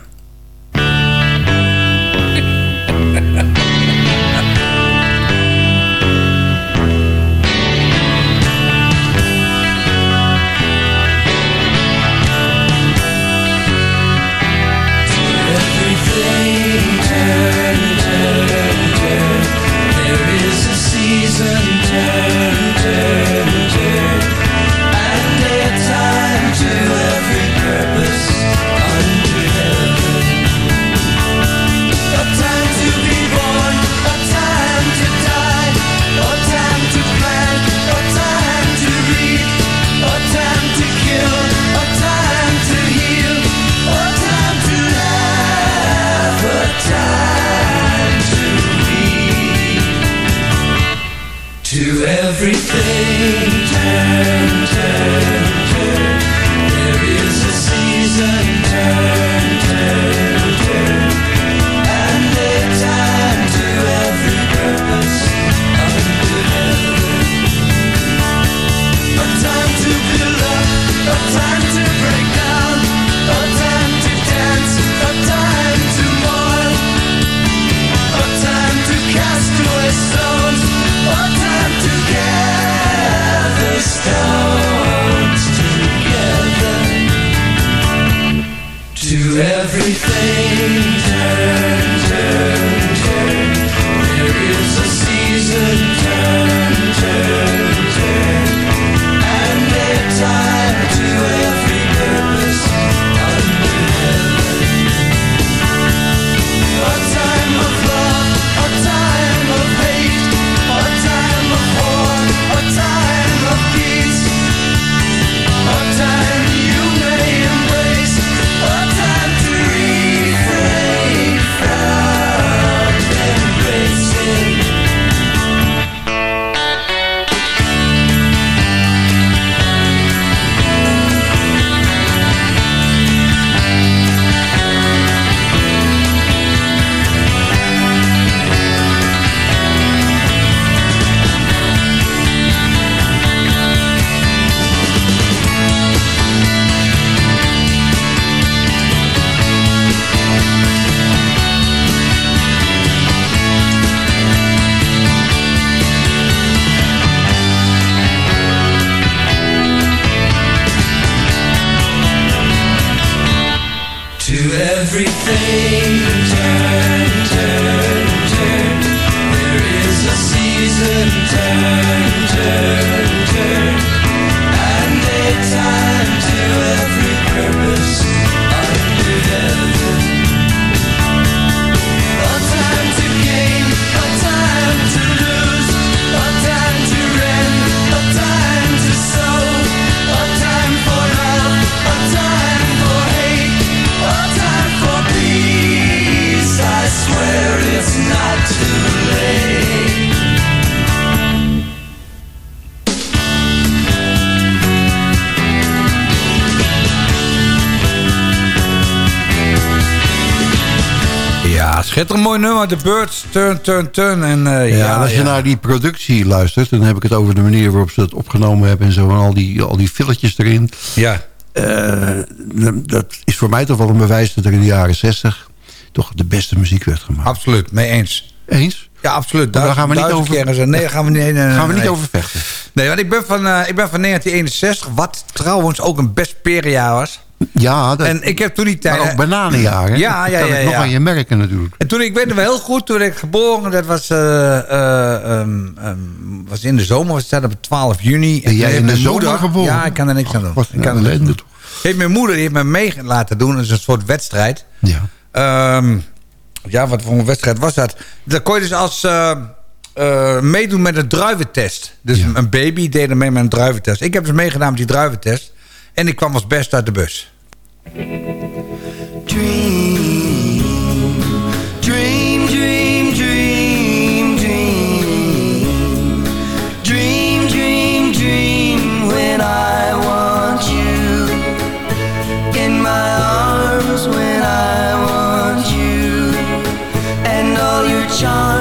[SPEAKER 7] Schitterend mooi nummer. The Birds, Turn, Turn, Turn. En, eh,
[SPEAKER 19] Ja,
[SPEAKER 7] ja,
[SPEAKER 19] als je
[SPEAKER 7] ja.
[SPEAKER 19] naar die productie luistert... dan heb ik het over de manier waarop ze het opgenomen hebben... en zo, en al die, al die filletjes erin.
[SPEAKER 7] Ja.
[SPEAKER 19] Eh, dat is voor mij toch wel een bewijs dat er in de jaren 60... toch de beste muziek werd gemaakt.
[SPEAKER 7] Absoluut, mee eens.
[SPEAKER 19] Eens?
[SPEAKER 7] Ja, absoluut.
[SPEAKER 19] Daar gaan we niet over-
[SPEAKER 7] zo- Nee, daar gaan we niet, nee,
[SPEAKER 19] Gaan we niet
[SPEAKER 7] nee.
[SPEAKER 19] over vechten.
[SPEAKER 7] Nee, want ik ben van, eh, ik ben van 1961, wat trouwens ook een best perjaar was.
[SPEAKER 19] Ja, dat,
[SPEAKER 7] En ik heb toen die tijd...
[SPEAKER 19] maar ook bananenjaren.
[SPEAKER 7] Ja, ja,
[SPEAKER 19] Dat kan
[SPEAKER 7] ja.
[SPEAKER 19] ik nog
[SPEAKER 7] ja.
[SPEAKER 19] aan je merken natuurlijk.
[SPEAKER 7] En toen, ik weet nog wel heel goed, toen ik geboren, dat was, eh, eh, ehm, ehm, was in de zomer, was dat op 12 juni.
[SPEAKER 19] Ben jij in de zomer geboren?
[SPEAKER 7] Ja, ik kan er niks aan doen.
[SPEAKER 19] Wat
[SPEAKER 7] Ik kan er niks aan
[SPEAKER 19] ellende
[SPEAKER 7] doen. Heeft mijn moeder die heeft me mee laten doen, dat is een soort wedstrijd.
[SPEAKER 19] Ja.
[SPEAKER 7] Ehm, ja, wat voor een wedstrijd was dat? Dan kon je dus als eh, meedoen met een druiventest. Dus een baby deed er mee met een druiventest. Ik heb dus meegedaan met die druiventest. En ik kwam als best uit de bus.
[SPEAKER 21] Dream, dream, dream, dream. Dream, dream, dream when I want you. In my arms when I want you. And all your charms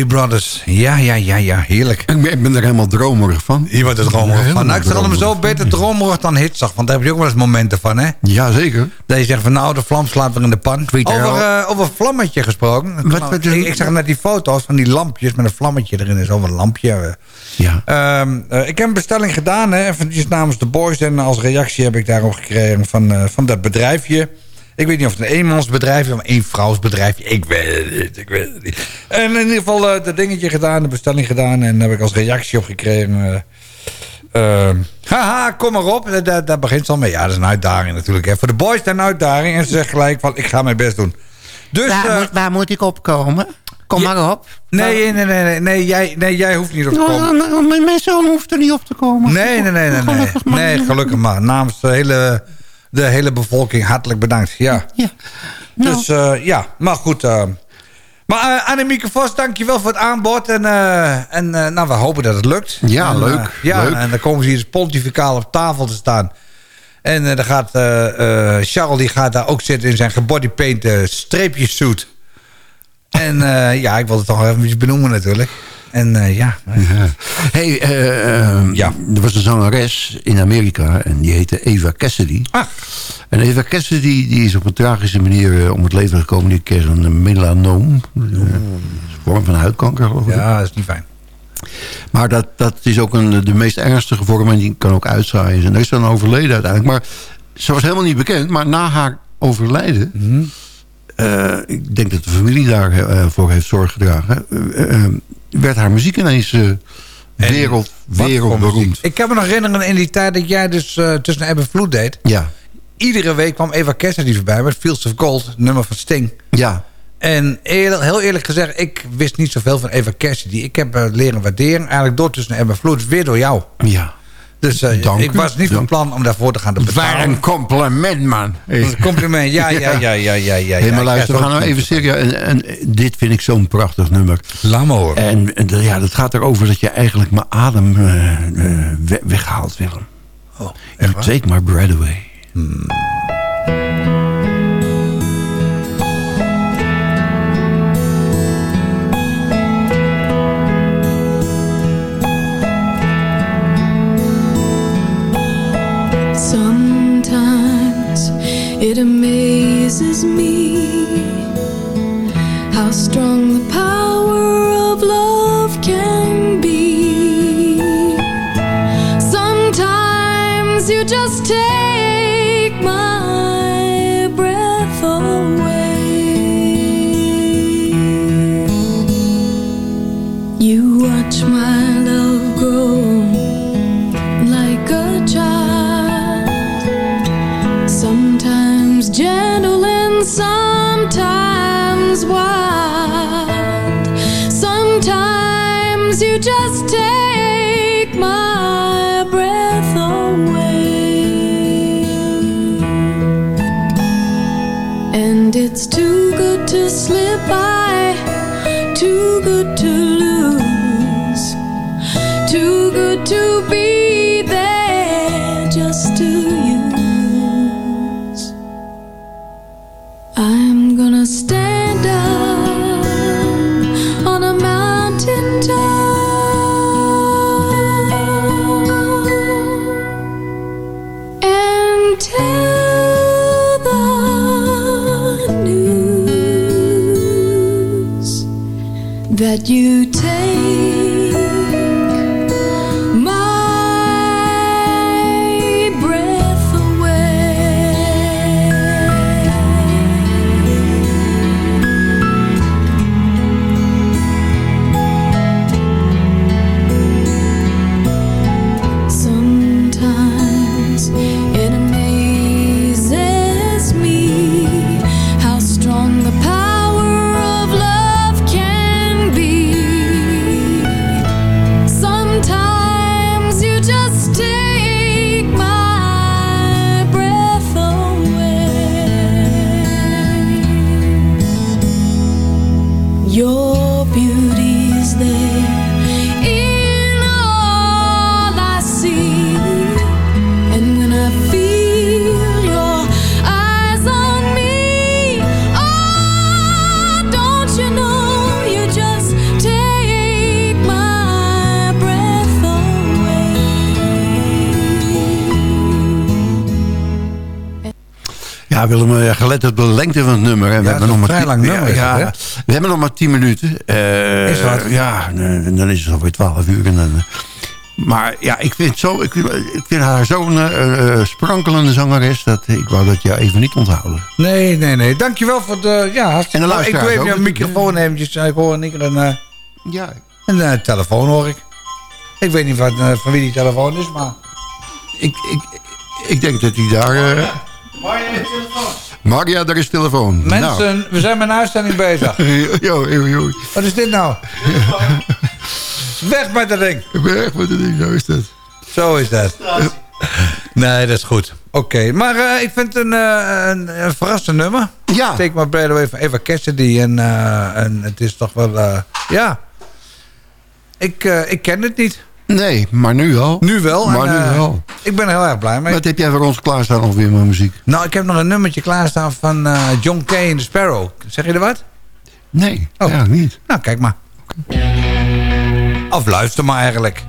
[SPEAKER 7] Everly Brothers. Ja, ja, ja, ja, heerlijk.
[SPEAKER 19] Ik ben, ik ben er helemaal dromerig van.
[SPEAKER 7] Hier wordt het dromerig van. Nou, ik zeg hem zo beter dromerig dan hitsig. Want daar heb je ook wel eens momenten van, hè?
[SPEAKER 19] Ja, zeker.
[SPEAKER 7] Dat je zegt van nou, de vlam slaat weer in de pan.
[SPEAKER 19] er
[SPEAKER 7] Over, eh, over vlammetje gesproken.
[SPEAKER 19] Wat- wat-
[SPEAKER 7] ik, ik zag net die foto's van die lampjes met een vlammetje erin. is over een lampje. eh.
[SPEAKER 19] Ja.
[SPEAKER 7] Ehm, eh, ik heb een bestelling gedaan, hè, eventjes namens de boys. En als reactie heb ik daarop gekregen van, van dat bedrijfje. Ik weet niet of het een eenmansbedrijf is of een eenvrouwsbedrijfje. Ik weet het niet, ik weet het niet. En in ieder geval eh, dat dingetje gedaan, de bestelling gedaan. En daar heb ik als reactie op gekregen... eh, ehm, haha, kom maar op. Daar, daar, begint ze al mee. Ja, dat is een uitdaging natuurlijk. Hè. Voor de boys is dat een uitdaging. En ze zegt gelijk van, ik ga mijn best doen. Dus,
[SPEAKER 9] waar,
[SPEAKER 7] eh,
[SPEAKER 9] moet, waar moet ik opkomen? Kom maar op.
[SPEAKER 7] nee, nee, nee, nee, nee, jij, nee, jij hoeft niet op te komen.
[SPEAKER 9] Nou, nou, mijn- zoon hoeft er niet op te komen.
[SPEAKER 7] Nee, nee, nee, nee. Nee,
[SPEAKER 9] Gelukkig maar.
[SPEAKER 7] nee gelukkig maar. Namens de hele, de hele bevolking hartelijk bedankt. Ja.
[SPEAKER 9] Ja. Nou.
[SPEAKER 7] Dus eh, ja, maar goed. eh, Maar uh, Annemieke Vos, dankjewel voor het aanbod. En, uh, en uh, nou, we hopen dat het lukt.
[SPEAKER 19] Ja,
[SPEAKER 7] en,
[SPEAKER 19] leuk.
[SPEAKER 7] ja,
[SPEAKER 19] leuk.
[SPEAKER 7] en dan komen ze hier dus pontificaal op tafel te staan. En dan gaat Charles die gaat daar ook zitten in zijn gebodypaint streepjessuit. En ja, ik wil het toch even benoemen natuurlijk. En ja.
[SPEAKER 19] ja. Hey, ja. er was een zangeres in Amerika en die heette Eva Cassidy.
[SPEAKER 7] Ah.
[SPEAKER 19] En Eva Cassidy die is op een tragische manier uh, om het leven gekomen. Die kreeg een melanoom. Uh, een vorm van huidkanker, geloof ik.
[SPEAKER 7] Ja, dat is niet fijn.
[SPEAKER 19] Maar dat, dat is ook een, de meest ernstige vorm en die kan ook uitzaaien. En er is dan overleden uiteindelijk. Maar ze was helemaal niet bekend. Maar na haar overlijden... Mm -hmm. uh, ik denk dat de familie daarvoor heeft zorg gedragen... werd haar muziek ineens wereld, wereldberoemd.
[SPEAKER 7] Ik kan me nog herinneren in die tijd dat jij dus tussen Ebb en Vloed deed.
[SPEAKER 19] Ja
[SPEAKER 7] iedere week kwam Eva Cassidy voorbij met Fields of Gold, nummer van Sting.
[SPEAKER 19] Ja.
[SPEAKER 7] En eerlijk, heel eerlijk gezegd, ik wist niet zoveel van Eva Cassidy. Ik heb uh, leren waarderen, eigenlijk door tussen Eva Vloed, weer door jou.
[SPEAKER 19] Ja.
[SPEAKER 7] Dus uh,
[SPEAKER 19] Dank
[SPEAKER 7] ik was niet van plan om daarvoor te gaan te betalen.
[SPEAKER 19] Waar een compliment, man.
[SPEAKER 7] Een compliment, ja, ja, ja, ja, ja. ja,
[SPEAKER 19] hey, maar luister, we gaan nou even serieus. En, en, dit vind ik zo'n prachtig nummer.
[SPEAKER 7] Laat me horen.
[SPEAKER 19] En, en ja, dat gaat erover dat je eigenlijk mijn adem uh, we weghaalt, Willem.
[SPEAKER 7] Oh,
[SPEAKER 19] you take my breath away.
[SPEAKER 7] Hmm.
[SPEAKER 18] It amazes me how strong the power of love can be. Sometimes you just take that you take
[SPEAKER 19] gelet op de lengte van het nummer. En we
[SPEAKER 7] Ja,
[SPEAKER 19] hebben
[SPEAKER 7] het
[SPEAKER 19] nog
[SPEAKER 7] is
[SPEAKER 19] maar
[SPEAKER 7] een vrij
[SPEAKER 19] tien-
[SPEAKER 7] lang nummer,
[SPEAKER 19] Ja, we hebben nog maar 10 minuten. Eh,
[SPEAKER 7] Is wat.
[SPEAKER 19] Ja, en dan is het alweer 12 uur. En dan, eh, maar ja, ik vind, zo, ik, ik vind haar zo'n eh, eh, sprankelende zangeres... dat ik wou dat je even niet onthouden.
[SPEAKER 7] Nee, nee, nee. Dankjewel voor de... Ja, hartstikke
[SPEAKER 19] En de
[SPEAKER 7] leuk. Ik doe even een microfoon eventjes. Ik hoor een keer een,
[SPEAKER 19] Ja.
[SPEAKER 7] een telefoon, hoor ik. Ik weet niet wat, eh, van wie die telefoon is, maar...
[SPEAKER 19] Ik, ik, ik denk dat hij daar... eh Maria, daar is telefoon.
[SPEAKER 7] Mensen, we zijn met een uitzending bezig.
[SPEAKER 19] Nou. Jo, jo, jo.
[SPEAKER 7] Wat is dit nou? Weg met dat ding.
[SPEAKER 19] Echt met het ding, zo is dat.
[SPEAKER 7] Zo is dat.
[SPEAKER 12] Nee, dat is goed. Oké, maar eh, ik vind het een, eh, een, een verrassend nummer.
[SPEAKER 19] Ja.
[SPEAKER 12] Take my breath away van Eva Cassidy. En, eh, en het is toch wel... ja. Ik, ik ken het niet.
[SPEAKER 19] Nee, maar nu wel.
[SPEAKER 12] Nu wel.
[SPEAKER 19] Maar
[SPEAKER 12] en,
[SPEAKER 19] nu
[SPEAKER 12] eh,
[SPEAKER 19] wel.
[SPEAKER 12] Ik ben er heel erg blij mee.
[SPEAKER 19] Wat heb jij voor ons klaarstaan ongeveer met muziek?
[SPEAKER 12] Nou, ik heb nog een nummertje klaarstaan van eh, John Kay en The Sparrow. Zeg je er wat?
[SPEAKER 19] Nee,
[SPEAKER 12] oh.
[SPEAKER 19] eigenlijk niet.
[SPEAKER 12] Nou, kijk maar. Of luister maar eigenlijk.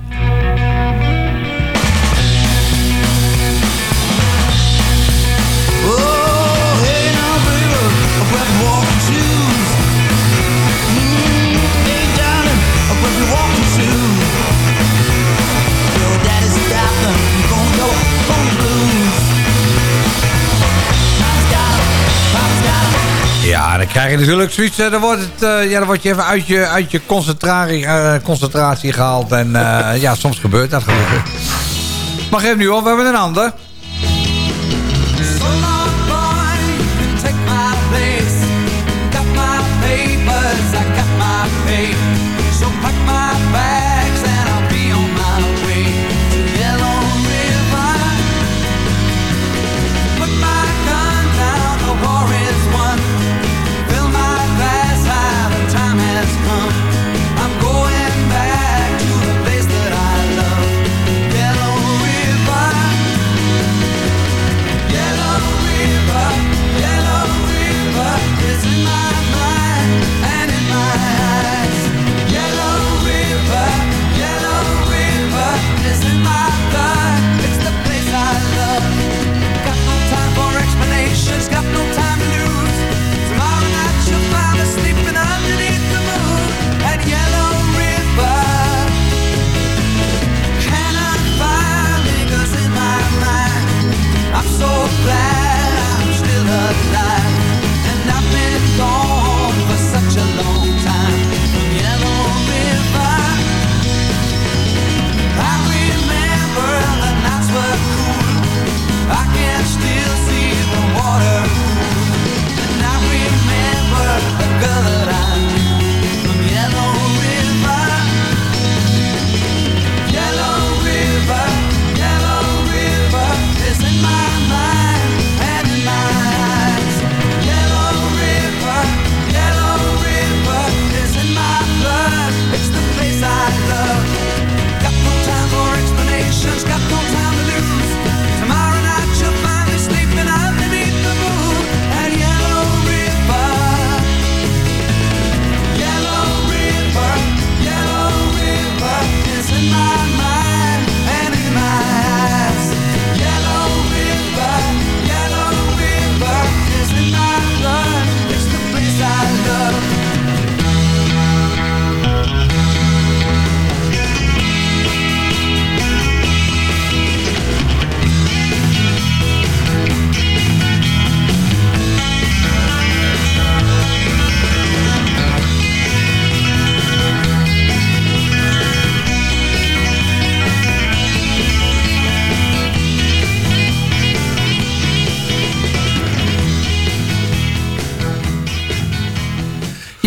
[SPEAKER 12] Dan krijg je natuurlijk zoiets. eh, Dan, wordt het, eh, ja, dan word je even uit je, uit je concentratie, eh, concentratie gehaald. En ja, soms gebeurt dat gelukkig. Maar geef nu op, we hebben een ander.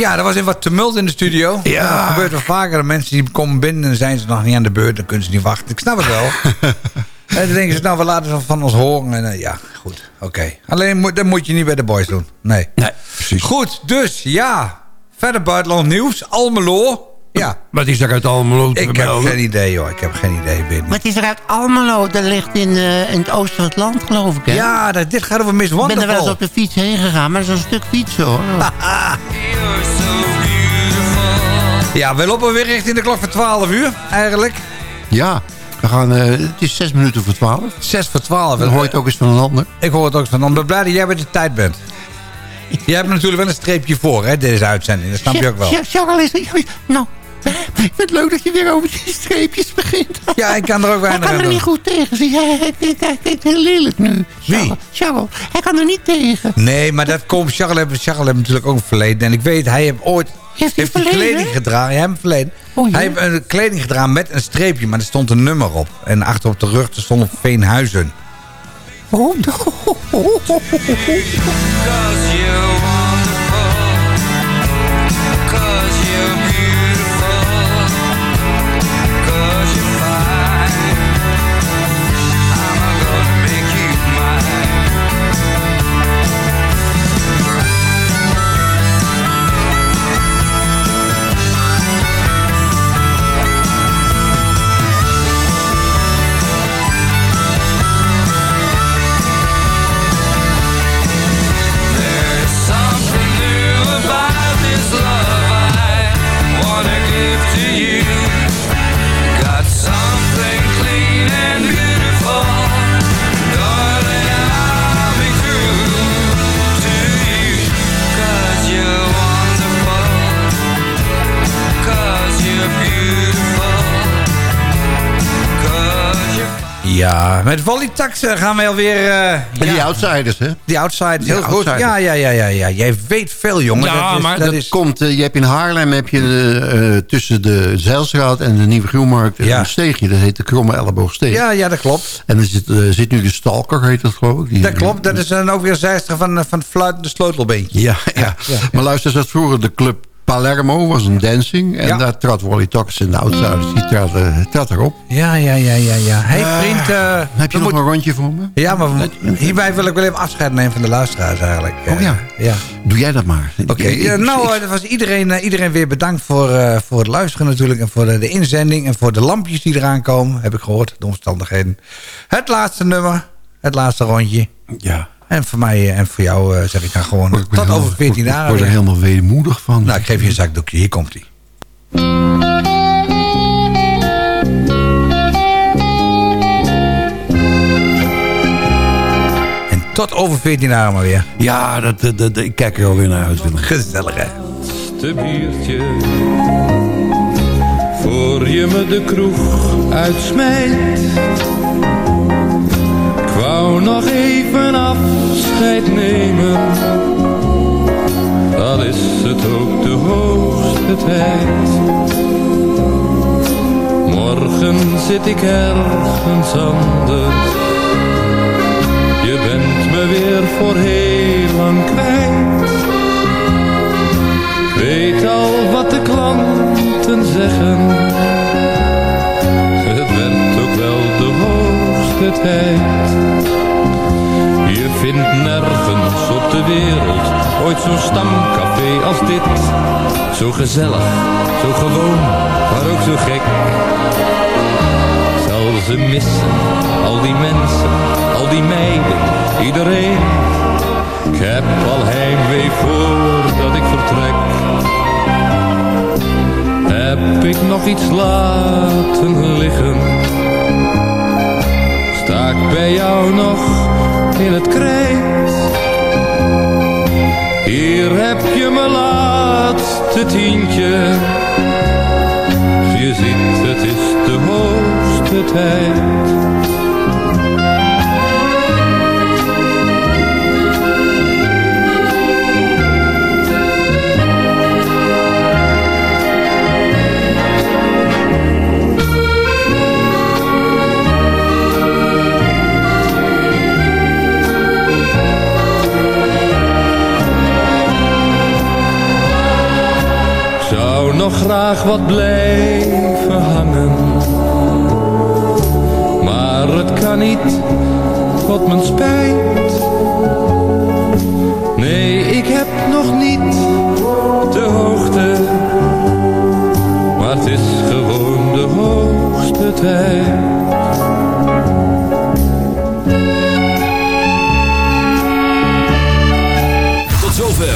[SPEAKER 12] Ja, er was even wat tumult in de studio.
[SPEAKER 19] Ja.
[SPEAKER 12] Dat gebeurt wel vaker. Mensen die komen binnen en zijn ze nog niet aan de beurt. Dan kunnen ze niet wachten. Ik snap het wel. en dan denken ze, nou, we laten ze van ons horen. En eh, ja, goed. Oké. Alleen, moet- dat moet je niet bij de boys doen. Nee.
[SPEAKER 19] Nee, precies.
[SPEAKER 12] Goed, dus ja. Verder buitenland nieuws. Almelo. Ja.
[SPEAKER 19] Wat is er uit Almelo te
[SPEAKER 12] Ik heb geen idee, hoor. Ik heb geen idee, Wim.
[SPEAKER 9] Wat is er uit Almelo? Dat ligt in, eh, in het oosten van het land, geloof ik, hè?
[SPEAKER 12] Ja, dat, dit gaat over Miss
[SPEAKER 9] Ik ben er wel eens
[SPEAKER 12] Wonderful.
[SPEAKER 9] op de fiets heen gegaan, maar dat is een stuk fietsen, hoor.
[SPEAKER 12] Ja, we lopen weer richting de klok van 12 uur, eigenlijk.
[SPEAKER 19] Ja, we gaan, eh, het is zes minuten voor twaalf.
[SPEAKER 12] 6 voor 12.
[SPEAKER 19] Dan hoor je het ook eens van een ander.
[SPEAKER 12] Ik hoor het ook van. Ik ben blij dat jij bij de tijd bent. Jij hebt natuurlijk wel een streepje voor, hè, deze uitzending. Dat snap je ook wel.
[SPEAKER 9] Ja, Charles, is er- nou, ik vind het leuk dat je weer over die streepjes begint.
[SPEAKER 12] Ja, ik kan er ook
[SPEAKER 9] Hij
[SPEAKER 12] weinig
[SPEAKER 9] kan
[SPEAKER 12] aan
[SPEAKER 9] er
[SPEAKER 12] doen.
[SPEAKER 9] niet goed tegen. Zie je, hij hij- hij kijkt heel lelijk nu.
[SPEAKER 12] Wie?
[SPEAKER 9] Charles, hij kan er niet tegen.
[SPEAKER 12] Nee, maar dat komt... Charles heeft, Charles heeft natuurlijk ook een verleden. En ik weet, hij heeft ooit...
[SPEAKER 9] Heeft hij
[SPEAKER 12] hij
[SPEAKER 9] verleden?
[SPEAKER 12] kleding gedragen. Ja, hij heeft een verleden.
[SPEAKER 9] Oh?
[SPEAKER 12] Hij heeft een kleding gedragen met een streepje, maar er stond een nummer op. En achter op de rug er stond Veenhuizen.
[SPEAKER 9] Oh,
[SPEAKER 22] Cause
[SPEAKER 7] Ja, met Wally Tax gaan wij alweer... eh
[SPEAKER 19] En die
[SPEAKER 7] ja,
[SPEAKER 19] outsiders, hè?
[SPEAKER 7] die outsiders, heel goed. Ja, ja, ja, ja, ja. Jij weet veel, jongen.
[SPEAKER 19] Ja,
[SPEAKER 7] dat is,
[SPEAKER 19] maar
[SPEAKER 7] dat
[SPEAKER 19] dat
[SPEAKER 7] is...
[SPEAKER 19] komt... eh, je hebt in Haarlem heb je eh, eh, tussen de Zeilstraat en de Nieuwe Groenmarkt
[SPEAKER 7] Ja.
[SPEAKER 19] een steegje. Dat heet de Kromme Elleboogsteeg.
[SPEAKER 7] Ja, ja, dat klopt.
[SPEAKER 19] En er zit, zit nu de Stalker, heet dat geloof ik. Die-
[SPEAKER 7] Dat klopt, dat is dan ook weer een zijster van, van fluitende sleutelbeentje.
[SPEAKER 19] Ja, ja. maar luister, dat vroeger de club Palermo was een dancing. En
[SPEAKER 7] Ja.
[SPEAKER 19] daar trad Wally Tax en de outsiders. Die trad, eh, trad erop.
[SPEAKER 7] Ja, ja, ja, ja, ja. Hey, vriend. eh,
[SPEAKER 19] heb je nog een rondje voor me?
[SPEAKER 7] Ja, maar hierbij wil ik wel even afscheid nemen van de luisteraars eigenlijk.
[SPEAKER 19] Oh ja.
[SPEAKER 7] ja.
[SPEAKER 19] Doe jij dat maar.
[SPEAKER 7] Oké, ja, nou, eh, was iedereen, eh, iedereen weer bedankt voor, eh, voor het luisteren natuurlijk. En voor de, de inzending en voor de lampjes die eraan komen. Heb ik gehoord, de omstandigheden. Het laatste nummer, het laatste rondje.
[SPEAKER 19] Ja.
[SPEAKER 7] En voor mij eh, en voor jou eh, zeg ik dan gewoon tot over 14
[SPEAKER 19] Ik
[SPEAKER 7] dagen.
[SPEAKER 19] word er helemaal weemoedig van.
[SPEAKER 7] Nou, ik geef je een zakdoekje. Hier komt hij. En tot over 14 dagen maar weer.
[SPEAKER 19] Ja, dat, dat, dat- ik kijk er alweer naar uit. Willem.
[SPEAKER 7] Gezellig, hè?
[SPEAKER 23] te biertje Voor je me de kroeg uitsmijt Nog even afscheid nemen Dan is het ook de hoogste tijd Morgen zit ik ergens anders Je bent me weer voor heel lang kwijt weet al wat de klanten zeggen. Het werd ook wel de hoogste tijd. Je vindt nergens op de wereld ooit zo'n stamcafé als dit. Zo gezellig, zo gewoon, maar ook zo gek. Zal ze missen, al die mensen, al die meiden, iedereen. Ik heb al heimwee voordat ik vertrek. Heb ik nog iets laten liggen? Ik bij jou nog in het krijt? Hier heb je mijn laatste tientje. Je ziet, het is de hoogste tijd. Nog graag wat blijven hangen. Maar het kan niet, tot mijn spijt. Nee, ik heb nog niet de hoogte. Maar het is gewoon de hoogste tijd.